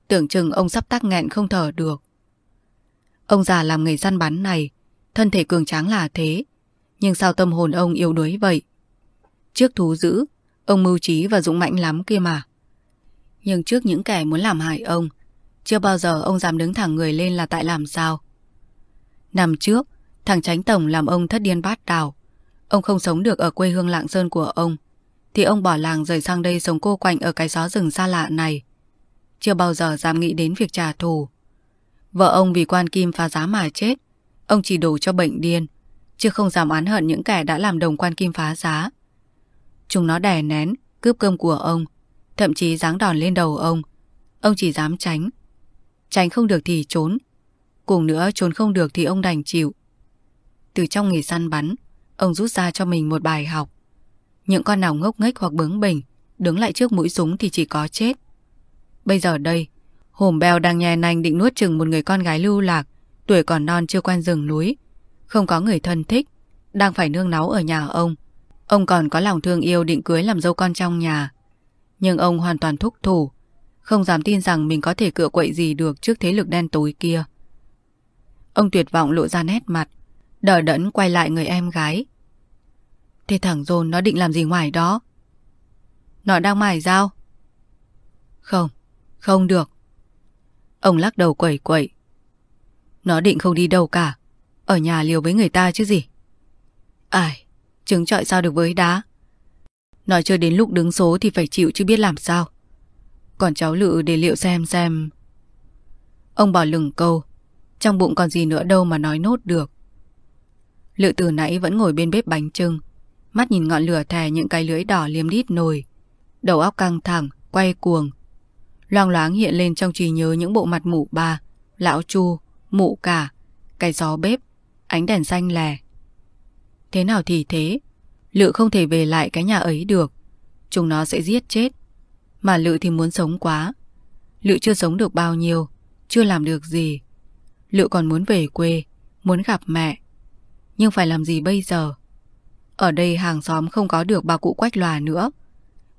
Tưởng chừng ông sắp tắc nghẹn không thở được. Ông già làm nghề săn bắn này, thân thể cường tráng là thế, nhưng sao tâm hồn ông yếu đuối vậy? Trước thú dữ, ông mưu trí và dũng mạnh lắm kia mà. Nhưng trước những kẻ muốn làm hại ông, chưa bao giờ ông dám đứng thẳng người lên là tại làm sao. Năm trước, thằng tránh tổng làm ông thất điên bát đảo. Ông không sống được ở quê hương Lạng Sơn của ông, thì ông bỏ làng rời sang đây sống cô quạnh ở cái gió rừng xa lạ này. Chưa bao giờ dám nghĩ đến việc trả thù. Vợ ông vì quan kim phá giá mà chết, ông chỉ đổ cho bệnh điên, chứ không dám oán hận những kẻ đã làm đồng quan kim phá giá. Chúng nó đè nén, cướp cơm của ông, thậm chí giáng đòn lên đầu ông. Ông chỉ dám tránh. Tránh không được thì trốn. Cùng nữa trốn không được thì ông đành chịu. Từ trong nghề săn bắn, ông rút ra cho mình một bài học. Những con nào ngốc nghếch hoặc bướng bỉnh, đứng lại trước mũi súng thì chỉ có chết. Bây giờ đây, hổm bèo đang nhè nành định nuốt chừng một người con gái lưu lạc, tuổi còn non chưa quen rừng núi. Không có người thân thích, đang phải nương náu ở nhà ông. Ông còn có lòng thương yêu định cưới làm dâu con trong nhà. Nhưng ông hoàn toàn thúc thủ, không dám tin rằng mình có thể cựa quậy gì được trước thế lực đen tối kia. Ông tuyệt vọng lộ ra nét mặt, đờ đẫn quay lại người em gái. Thế thằng John nó định làm gì ngoài đó? Nó đang mải dao. Không, không được. Ông lắc đầu quẩy quẩy. Nó định không đi đâu cả. Ở nhà liều với người ta chứ gì. Ai, trứng trọi sao được với đá. Nó chưa đến lúc đứng số thì phải chịu chứ biết làm sao. Còn cháu lự để liệu xem xem. Ông bỏ lừng câu. Trong bụng còn gì nữa đâu mà nói nốt được. Lự từ nãy vẫn ngồi bên bếp bánh trưng. Mắt nhìn ngọn lửa thè những cái lưỡi đỏ liếm đít nồi. Đầu óc căng thẳng, quay cuồng, Loang loáng hiện lên trong trí nhớ những bộ mặt mụ ba, lão chu, mụ cả, cái gió bếp, ánh đèn xanh lè. Thế nào thì thế, Lự không thể về lại cái nhà ấy được. Chúng nó sẽ giết chết. Mà Lự thì muốn sống quá. Lự chưa sống được bao nhiêu, chưa làm được gì. Lự còn muốn về quê, muốn gặp mẹ. Nhưng phải làm gì bây giờ? Ở đây hàng xóm không có được bà cụ quách lòa nữa.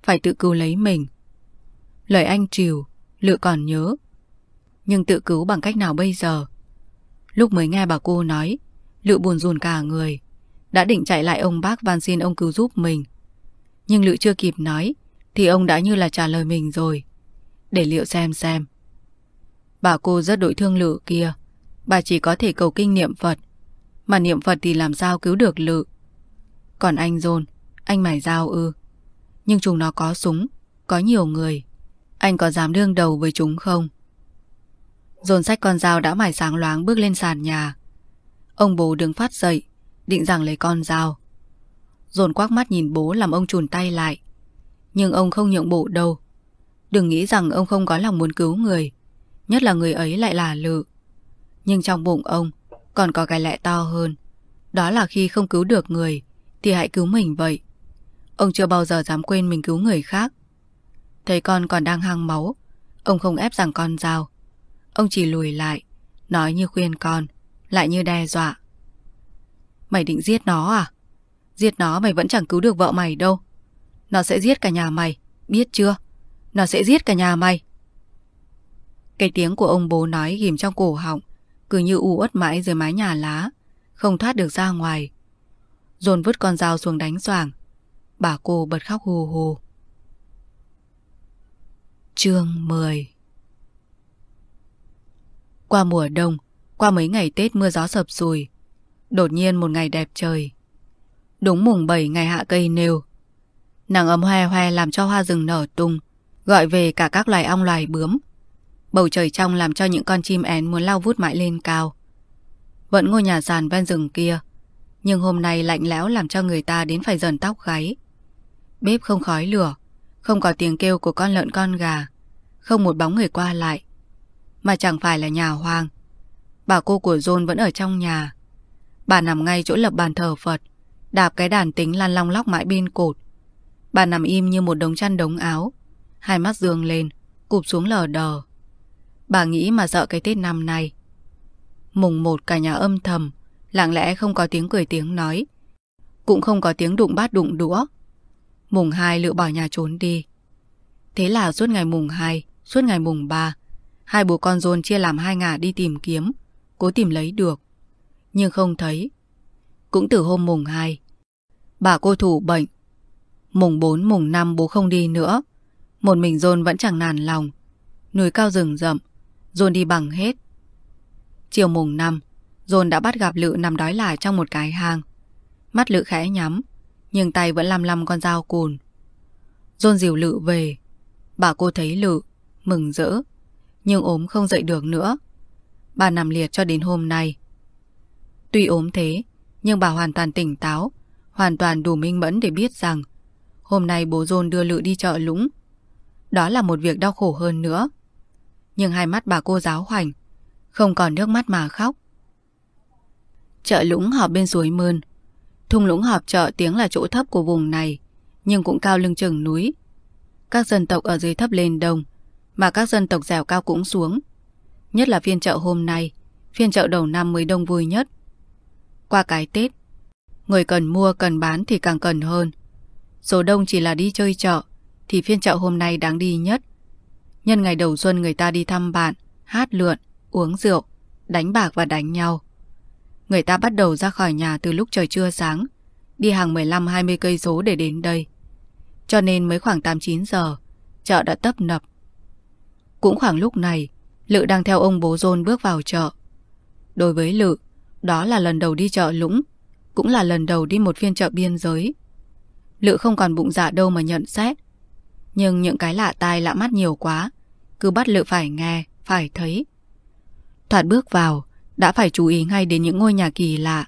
Phải tự cứu lấy mình. Lời anh Triều, Lự còn nhớ. Nhưng tự cứu bằng cách nào bây giờ? Lúc mới nghe bà cô nói, Lự buồn rùn cả người. Đã định chạy lại ông bác van xin ông cứu giúp mình. Nhưng Lự chưa kịp nói, thì ông đã như là trả lời mình rồi. Để liệu xem xem. Bà cô rất đội thương Lự kia. Bà chỉ có thể cầu kinh niệm Phật. Mà niệm Phật thì làm sao cứu được Lự. Còn anh dồn anh mải dao ư. Nhưng chúng nó có súng, có nhiều người. Anh có dám đương đầu với chúng không? Dồn sách con dao đã mải sáng loáng bước lên sàn nhà. Ông bố đứng phát dậy, định rằng lấy con dao. Dồn quắc mắt nhìn bố làm ông chùn tay lại. Nhưng ông không nhượng bộ đâu. Đừng nghĩ rằng ông không có lòng muốn cứu người. Nhất là người ấy lại là lự. Nhưng trong bụng ông còn có cái lẽ to hơn. Đó là khi không cứu được người, thì hãy cứu mình vậy. Ông chưa bao giờ dám quên mình cứu người khác. Thấy con còn đang hăng máu, ông không ép rằng con giao. Ông chỉ lùi lại, nói như khuyên con, lại như đe dọa. Mày định giết nó à? Giết nó mày vẫn chẳng cứu được vợ mày đâu. Nó sẽ giết cả nhà mày, biết chưa? Nó sẽ giết cả nhà mày. Cái tiếng của ông bố nói ghim trong cổ họng, cứ như u uất mãi dưới mái nhà lá, không thoát được ra ngoài. Dồn vứt con dao xuống đánh xoàng, Bà cô bật khóc hù hù. Chương 10 Qua mùa đông, qua mấy ngày Tết mưa gió sập sùi, đột nhiên một ngày đẹp trời. Đúng mùng 7 ngày hạ cây nêu. Nắng ấm hoe hoe làm cho hoa rừng nở tung, gọi về cả các loài ong loài bướm. Bầu trời trong làm cho những con chim én muốn lao vút mãi lên cao. Vẫn ngôi nhà sàn ven rừng kia, nhưng hôm nay lạnh lẽo làm cho người ta đến phải dần tóc gáy. Bếp không khói lửa, không có tiếng kêu của con lợn con gà, không một bóng người qua lại. Mà chẳng phải là nhà hoang. Bà cô của John vẫn ở trong nhà. Bà nằm ngay chỗ lập bàn thờ Phật, đạp cái đàn tính lan long lóc mãi bên cột. Bà nằm im như một đống chăn đống áo, hai mắt dương lên, cụp xuống lờ đờ. Bà nghĩ mà sợ cái Tết năm nay. Mùng một cả nhà âm thầm, lặng lẽ không có tiếng cười tiếng nói. Cũng không có tiếng đụng bát đụng đũa. Mùng hai lựa bỏ nhà trốn đi. Thế là suốt ngày mùng hai, suốt ngày mùng ba, hai bố con rôn chia làm hai ngả đi tìm kiếm, cố tìm lấy được. Nhưng không thấy. Cũng từ hôm mùng hai, bà cô thủ bệnh. Mùng bốn, mùng năm bố không đi nữa. Một mình rôn vẫn chẳng nản lòng. Núi cao rừng rậm, John đi bằng hết. Chiều mùng năm, John đã bắt gặp Lự nằm đói lại trong một cái hang. Mắt Lự khẽ nhắm, nhưng tay vẫn lăm lăm con dao cùn. John dìu Lự về. Bà cô thấy Lự, mừng rỡ, nhưng ốm không dậy được nữa. Bà nằm liệt cho đến hôm nay. Tuy ốm thế, nhưng bà hoàn toàn tỉnh táo, hoàn toàn đủ minh mẫn để biết rằng hôm nay bố John đưa Lự đi chợ lũng. Đó là một việc đau khổ hơn nữa. Nhưng hai mắt bà cô giáo hoành, không còn nước mắt mà khóc. Chợ lũng họp bên suối Mơn. Thung lũng họp chợ tiếng là chỗ thấp của vùng này, nhưng cũng cao lưng chừng núi. Các dân tộc ở dưới thấp lên đông, mà các dân tộc dẻo cao cũng xuống. Nhất là phiên chợ hôm nay, phiên chợ đầu năm mới đông vui nhất. Qua cái Tết, người cần mua cần bán thì càng cần hơn. Số đông chỉ là đi chơi chợ, thì phiên chợ hôm nay đáng đi nhất. Nhân ngày đầu xuân người ta đi thăm bạn, hát lượn, uống rượu, đánh bạc và đánh nhau. Người ta bắt đầu ra khỏi nhà từ lúc trời chưa sáng, đi hàng 15-20 cây số để đến đây. Cho nên mới khoảng 8-9 giờ, chợ đã tấp nập. Cũng khoảng lúc này, Lự đang theo ông bố rôn bước vào chợ. Đối với Lự, đó là lần đầu đi chợ lũng, cũng là lần đầu đi một phiên chợ biên giới. Lự không còn bụng dạ đâu mà nhận xét. Nhưng những cái lạ tai lạ mắt nhiều quá, cứ bắt Lự phải nghe, phải thấy. Thoạt bước vào, đã phải chú ý ngay đến những ngôi nhà kỳ lạ.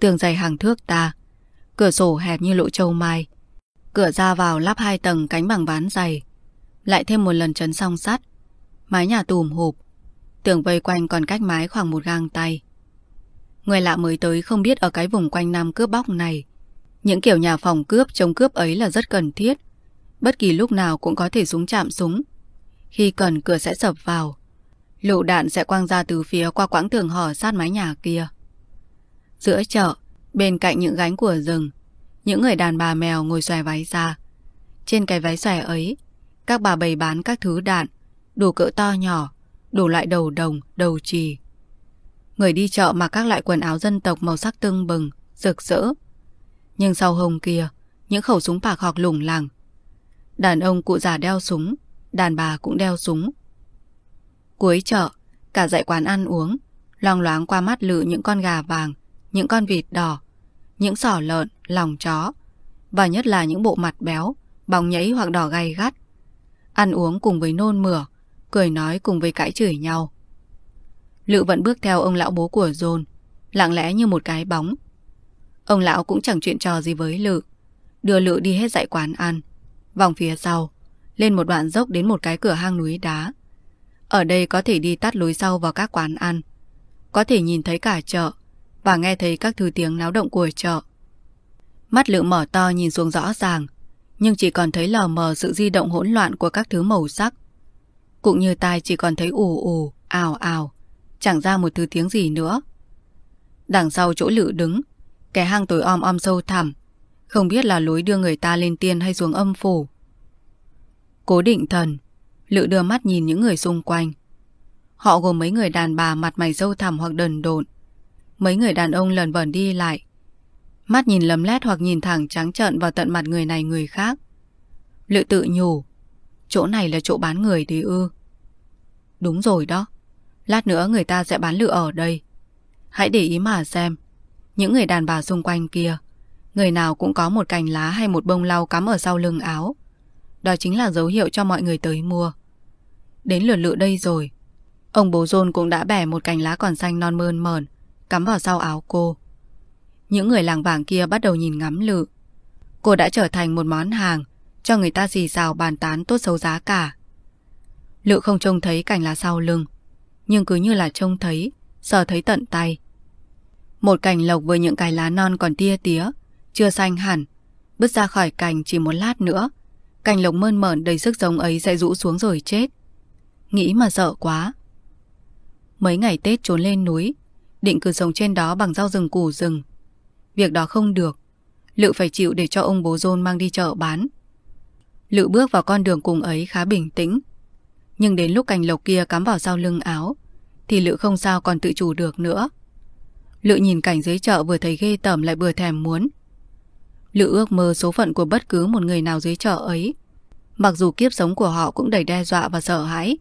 Tường dày hàng thước ta, cửa sổ hẹp như lỗ châu mai, cửa ra vào lắp hai tầng cánh bằng ván dày, lại thêm một lần chấn song sắt, mái nhà tùm hụp, tường vây quanh còn cách mái khoảng một gang tay. Người lạ mới tới không biết ở cái vùng quanh nam cướp bóc này, những kiểu nhà phòng cướp chống cướp ấy là rất cần thiết. Bất kỳ lúc nào cũng có thể súng chạm súng. Khi cần cửa sẽ sập vào, Lựu đạn sẽ quang ra từ phía qua quãng tường hở sát mái nhà kia. Giữa chợ, bên cạnh những gánh của rừng, những người đàn bà mèo ngồi xòe váy ra. Trên cái váy xòe ấy, các bà bày bán các thứ đạn, đủ cỡ to nhỏ, đủ loại đầu đồng, đầu trì. Người đi chợ mặc các loại quần áo dân tộc màu sắc tưng bừng, rực rỡ. Nhưng sau hông kia, những khẩu súng bạc học lủng lẳng. Đàn ông cụ già đeo súng, đàn bà cũng đeo súng. Cuối chợ, cả dãy quán ăn uống, loang loáng qua mắt lự những con gà vàng, những con vịt đỏ, những sỏ lợn, lòng chó, và nhất là những bộ mặt béo, bóng nhảy hoặc đỏ gay gắt. Ăn uống cùng với nôn mửa, cười nói cùng với cãi chửi nhau. Lự vẫn bước theo ông lão bố của John, lặng lẽ như một cái bóng. Ông lão cũng chẳng chuyện trò gì với Lự, đưa Lự đi hết dãy quán ăn, vòng phía sau, lên một đoạn dốc đến một cái cửa hang núi đá. Ở đây có thể đi tắt lối sau vào các quán ăn. có thể nhìn thấy cả chợ và nghe thấy các thứ tiếng náo động của chợ. Mắt Lự mở to nhìn xuống rõ ràng, nhưng chỉ còn thấy lờ mờ sự di động hỗn loạn của các thứ màu sắc. Cũng như tai chỉ còn thấy ù ù, ào ào, chẳng ra một thứ tiếng gì nữa. Đằng sau chỗ Lự đứng, cái hang tối om om sâu thẳm, không biết là lối đưa người ta lên tiên hay xuống âm phủ. Cố định thần, Lự đưa mắt nhìn những người xung quanh. Họ gồm mấy người đàn bà mặt mày sâu thẳm hoặc đần độn. Mấy người đàn ông lần vẩn đi lại. Mắt nhìn lấm lét hoặc nhìn thẳng trắng trợn vào tận mặt người này người khác. Lự tự nhủ. Chỗ này là chỗ bán người đấy ư. Đúng rồi đó. Lát nữa người ta sẽ bán lự ở đây. Hãy để ý mà xem. Những người đàn bà xung quanh kia. Người nào cũng có một cành lá hay một bông lau cắm ở sau lưng áo. Đó chính là dấu hiệu cho mọi người tới mua. Đến lượt lự đây rồi. Ông bố John cũng đã bẻ một cành lá còn xanh non mơn mởn, cắm vào sau áo cô. Những người làng vàng kia bắt đầu nhìn ngắm lự. Cô đã trở thành một món hàng, cho người ta xì xào bàn tán tốt xấu giá cả. Lự không trông thấy cành lá sau lưng, nhưng cứ như là trông thấy, sờ thấy tận tay. Một cành lộc với những cái lá non còn tia tía, chưa xanh hẳn, bứt ra khỏi cành chỉ một lát nữa. Cành lộc mơn mởn đầy sức giống ấy sẽ rũ xuống rồi chết. Nghĩ mà sợ quá. Mấy ngày Tết trốn lên núi, định cứ sống trên đó bằng rau rừng củ rừng. Việc đó không được. Lự phải chịu để cho ông bố rôn mang đi chợ bán. Lự bước vào con đường cùng ấy khá bình tĩnh. Nhưng đến lúc cành lộc kia cắm vào sau lưng áo, thì Lự không sao còn tự chủ được nữa. Lự nhìn cảnh dưới chợ vừa thấy ghê tởm lại vừa thèm muốn. Lự ước mơ số phận của bất cứ một người nào dưới chợ ấy. Mặc dù kiếp sống của họ cũng đầy đe dọa và sợ hãi.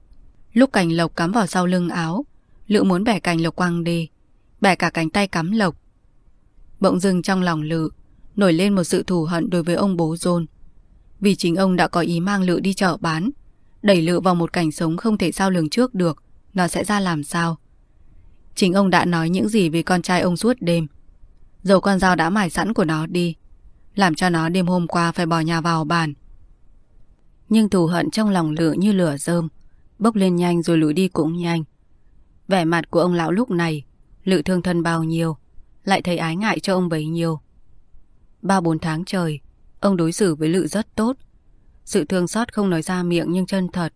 Lúc cành lộc cắm vào sau lưng áo, Lự muốn bẻ cành lộc quăng đi, bẻ cả cánh tay cắm lộc. Bỗng dưng trong lòng Lự, nổi lên một sự thù hận đối với ông bố John. Vì chính ông đã có ý mang Lự đi chợ bán, đẩy Lự vào một cảnh sống không thể sao lường trước được, nó sẽ ra làm sao. Chính ông đã nói những gì về con trai ông suốt đêm. Dầu con dao đã mài sẵn của nó đi, làm cho nó đêm hôm qua phải bỏ nhà vào bàn. Nhưng thù hận trong lòng Lự như lửa rơm, bốc lên nhanh rồi lùi đi cũng nhanh. Vẻ mặt của ông lão lúc này, lự thương thân bao nhiêu, lại thấy ái ngại cho ông bấy nhiêu. Ba bốn tháng trời, ông đối xử với lự rất tốt. Sự thương xót không nói ra miệng nhưng chân thật.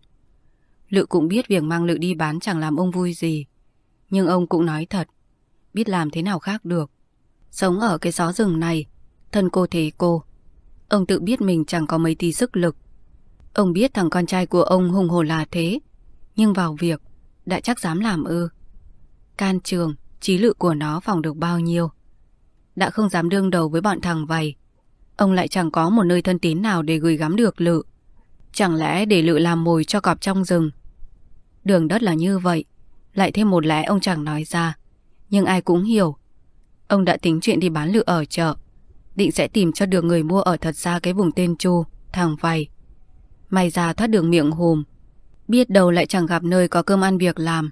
Lự cũng biết việc mang lự đi bán chẳng làm ông vui gì. Nhưng ông cũng nói thật, biết làm thế nào khác được. Sống ở cái gió rừng này, thân cô thế cô. Ông tự biết mình chẳng có mấy tí sức lực. Ông biết thằng con trai của ông hùng hồ là thế. Nhưng vào việc, đã chắc dám làm ư. Can trường, trí lự của nó phòng được bao nhiêu. Đã không dám đương đầu với bọn thằng vầy. Ông lại chẳng có một nơi thân tín nào để gửi gắm được lự. Chẳng lẽ để lự làm mồi cho cọp trong rừng. Đường đất là như vậy. Lại thêm một lẽ ông chẳng nói ra. Nhưng ai cũng hiểu. Ông đã tính chuyện đi bán lự ở chợ. Định sẽ tìm cho được người mua ở thật xa cái vùng tên Chu, thằng vầy. May ra thoát đường miệng hùm. Biết đâu lại chẳng gặp nơi có cơm ăn việc làm.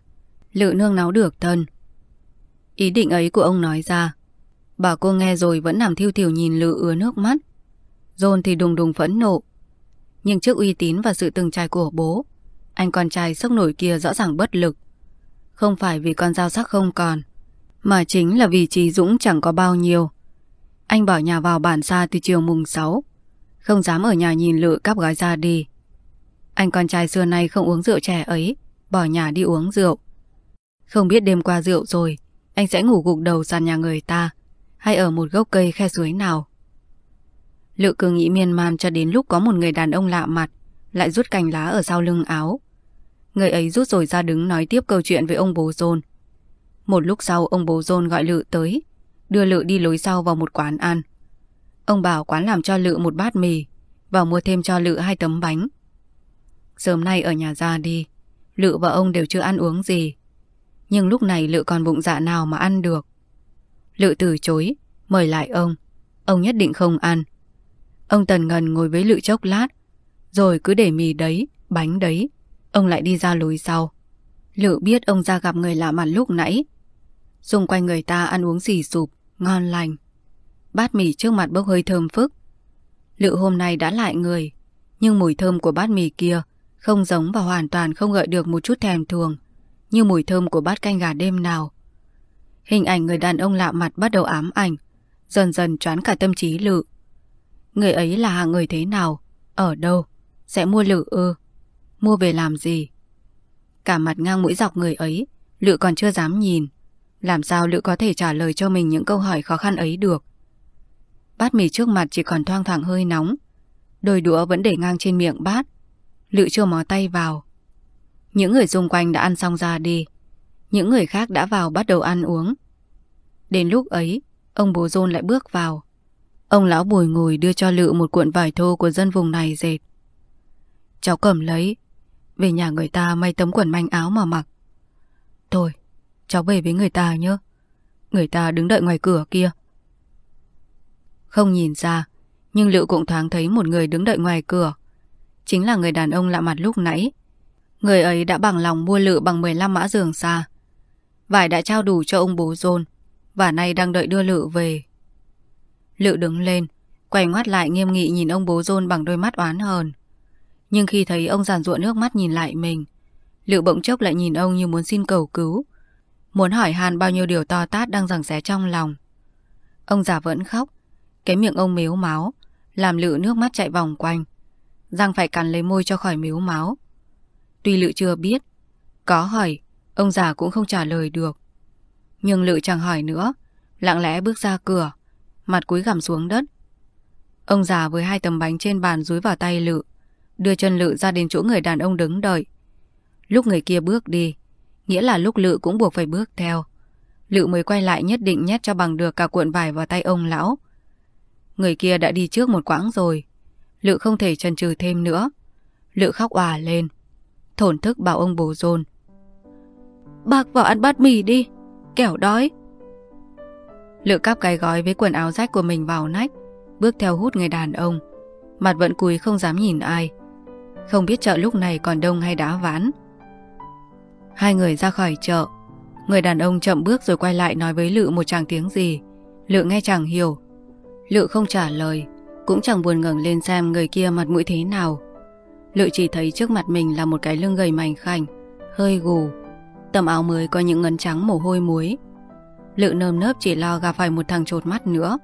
Lự nương náo được thân. Ý định ấy của ông nói ra. Bà cô nghe rồi vẫn nằm thiêu thiểu nhìn Lự ứa nước mắt. Dôn thì đùng đùng phẫn nộ. Nhưng trước uy tín và sự từng trải của bố Anh con trai sốc nổi kia rõ ràng bất lực. Không phải vì con dao sắc không còn Mà chính là vì Trí Dũng chẳng có bao nhiêu. Anh bỏ nhà vào bản xa từ chiều mùng 6 Không dám ở nhà nhìn Lự cắp gói ra đi anh con trai xưa nay không uống rượu trẻ ấy, bỏ nhà đi uống rượu. Không biết đêm qua rượu rồi, anh sẽ ngủ gục đầu sàn nhà người ta, hay ở một gốc cây khe suối nào. Lự cứ nghĩ miên man cho đến lúc có một người đàn ông lạ mặt, lại rút cành lá ở sau lưng áo. Người ấy rút rồi ra đứng nói tiếp câu chuyện với ông bố John Một lúc sau ông bố John gọi Lự tới, đưa Lự đi lối sau vào một quán ăn. Ông bảo quán làm cho Lự một bát mì, và mua thêm cho Lự hai tấm bánh. Sớm nay ở nhà ra đi Lự và ông đều chưa ăn uống gì. Nhưng lúc này Lự còn bụng dạ nào mà ăn được. Lự từ chối Mời lại ông. Ông nhất định không ăn. Ông Tần Ngần ngồi với Lự chốc lát Rồi cứ để mì đấy, bánh đấy Ông lại đi ra lối sau. Lự biết ông ra gặp người lạ mặt lúc nãy. Xung quanh người ta ăn uống xì sụp Ngon lành Bát mì trước mặt bốc hơi thơm phức Lự hôm nay đã lại người Nhưng mùi thơm của bát mì kia không giống và hoàn toàn không gợi được một chút thèm thường Như mùi thơm của bát canh gà đêm nào Hình ảnh người đàn ông lạ mặt bắt đầu ám ảnh, dần dần choán cả tâm trí Lự. Người ấy là hạng người thế nào? Ở đâu? Sẽ mua Lự ư? Mua về làm gì? Cả mặt ngang mũi dọc người ấy, Lự còn chưa dám nhìn. Làm sao Lự có thể trả lời cho mình những câu hỏi khó khăn ấy được? Bát mì trước mặt chỉ còn thoang thoảng hơi nóng. Đôi đũa vẫn để ngang trên miệng bát. Lự chưa mó tay vào. Những người xung quanh đã ăn xong ra đi. Những người khác đã vào bắt đầu ăn uống. Đến lúc ấy, ông bố Dôn lại bước vào. Ông lão bùi ngồi đưa cho Lự một cuộn vải thô của dân vùng này dệt. Cháu cầm lấy, về nhà người ta may tấm quần manh áo mà mặc. Thôi, cháu về với người ta nhé. Người ta đứng đợi ngoài cửa kia. Không nhìn ra, nhưng Lự cũng thoáng thấy một người đứng đợi ngoài cửa. Chính là người đàn ông lạ mặt lúc nãy. Người ấy đã bằng lòng mua Lự bằng 15 mã giường xa. Vải đã trao đủ cho ông bố rôn và nay đang đợi đưa Lự về. Lự đứng lên, quay ngoắt lại nghiêm nghị nhìn ông bố rôn bằng đôi mắt oán hờn. Nhưng khi thấy ông giàn ruộng nước mắt nhìn lại mình, Lự bỗng chốc lại nhìn ông như muốn xin cầu cứu, muốn hỏi han bao nhiêu điều to tát đang giằng xé trong lòng. Ông già vẫn khóc, cái miệng ông miếu máu, làm Lự nước mắt chạy vòng quanh. Giang phải cắn lấy môi cho khỏi miếu máu. Tuy Lự chưa biết, có hỏi, ông già cũng không trả lời được. Nhưng Lự chẳng hỏi nữa, lặng lẽ bước ra cửa, mặt cúi gằm xuống đất. Ông già với hai tấm bánh trên bàn dúi vào tay Lự, đưa chân Lự ra đến chỗ người đàn ông đứng đợi. Lúc người kia bước đi, nghĩa là lúc Lự cũng buộc phải bước theo. Lự mới quay lại nhất định nhét cho bằng được cả cuộn vải vào tay ông lão. Người kia đã đi trước một quãng rồi. Lự không thể chần chừ thêm nữa. Lự khóc òa lên. Thổn thức bảo ông bố dồn. Bác vào ăn bát mì đi, kẻo đói. Lự cắp cái gói với quần áo rách của mình vào nách, bước theo hút người đàn ông. Mặt vẫn cúi không dám nhìn ai. Không biết chợ lúc này còn đông hay đã ván. Hai người ra khỏi chợ. Người đàn ông chậm bước rồi quay lại nói với Lự một chàng tiếng gì. Lự nghe chẳng hiểu. Lự không trả lời, cũng chẳng buồn ngẩng lên xem người kia mặt mũi thế nào. Lự chỉ thấy trước mặt mình là một cái lưng gầy mảnh khảnh, hơi gù. Tầm áo mới có những ngấn trắng mồ hôi muối. Lự nơm nớp chỉ lo gặp phải một thằng trột mắt nữa.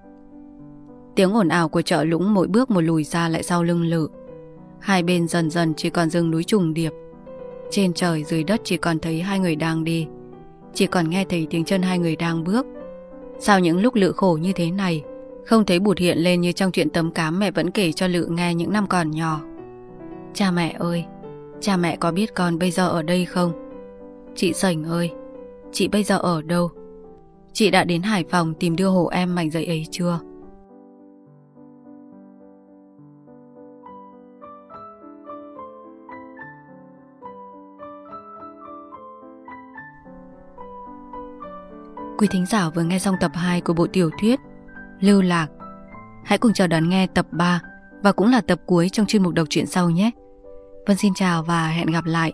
Tiếng ồn ào của chợ lũng mỗi bước một lùi ra lại sau lưng lự. Hai bên dần dần chỉ còn rừng núi trùng điệp. Trên trời dưới đất chỉ còn thấy hai người đang đi. Chỉ còn nghe thấy tiếng chân hai người đang bước. Sau những lúc lự khổ như thế này, không thấy bụt hiện lên như trong chuyện tấm cám mẹ vẫn kể cho Lự nghe những năm còn nhỏ. Cha mẹ ơi, cha mẹ có biết con bây giờ ở đây không? Chị Sảnh ơi, chị bây giờ ở đâu? Chị đã đến Hải Phòng tìm đưa hộ em mảnh giấy ấy chưa? Quý thính giả vừa nghe xong tập 2 của bộ tiểu thuyết Lưu Lạc. Hãy cùng chờ đón nghe tập 3 và cũng là tập cuối trong chuyên mục đọc truyện sau nhé. Vân xin chào và hẹn gặp lại.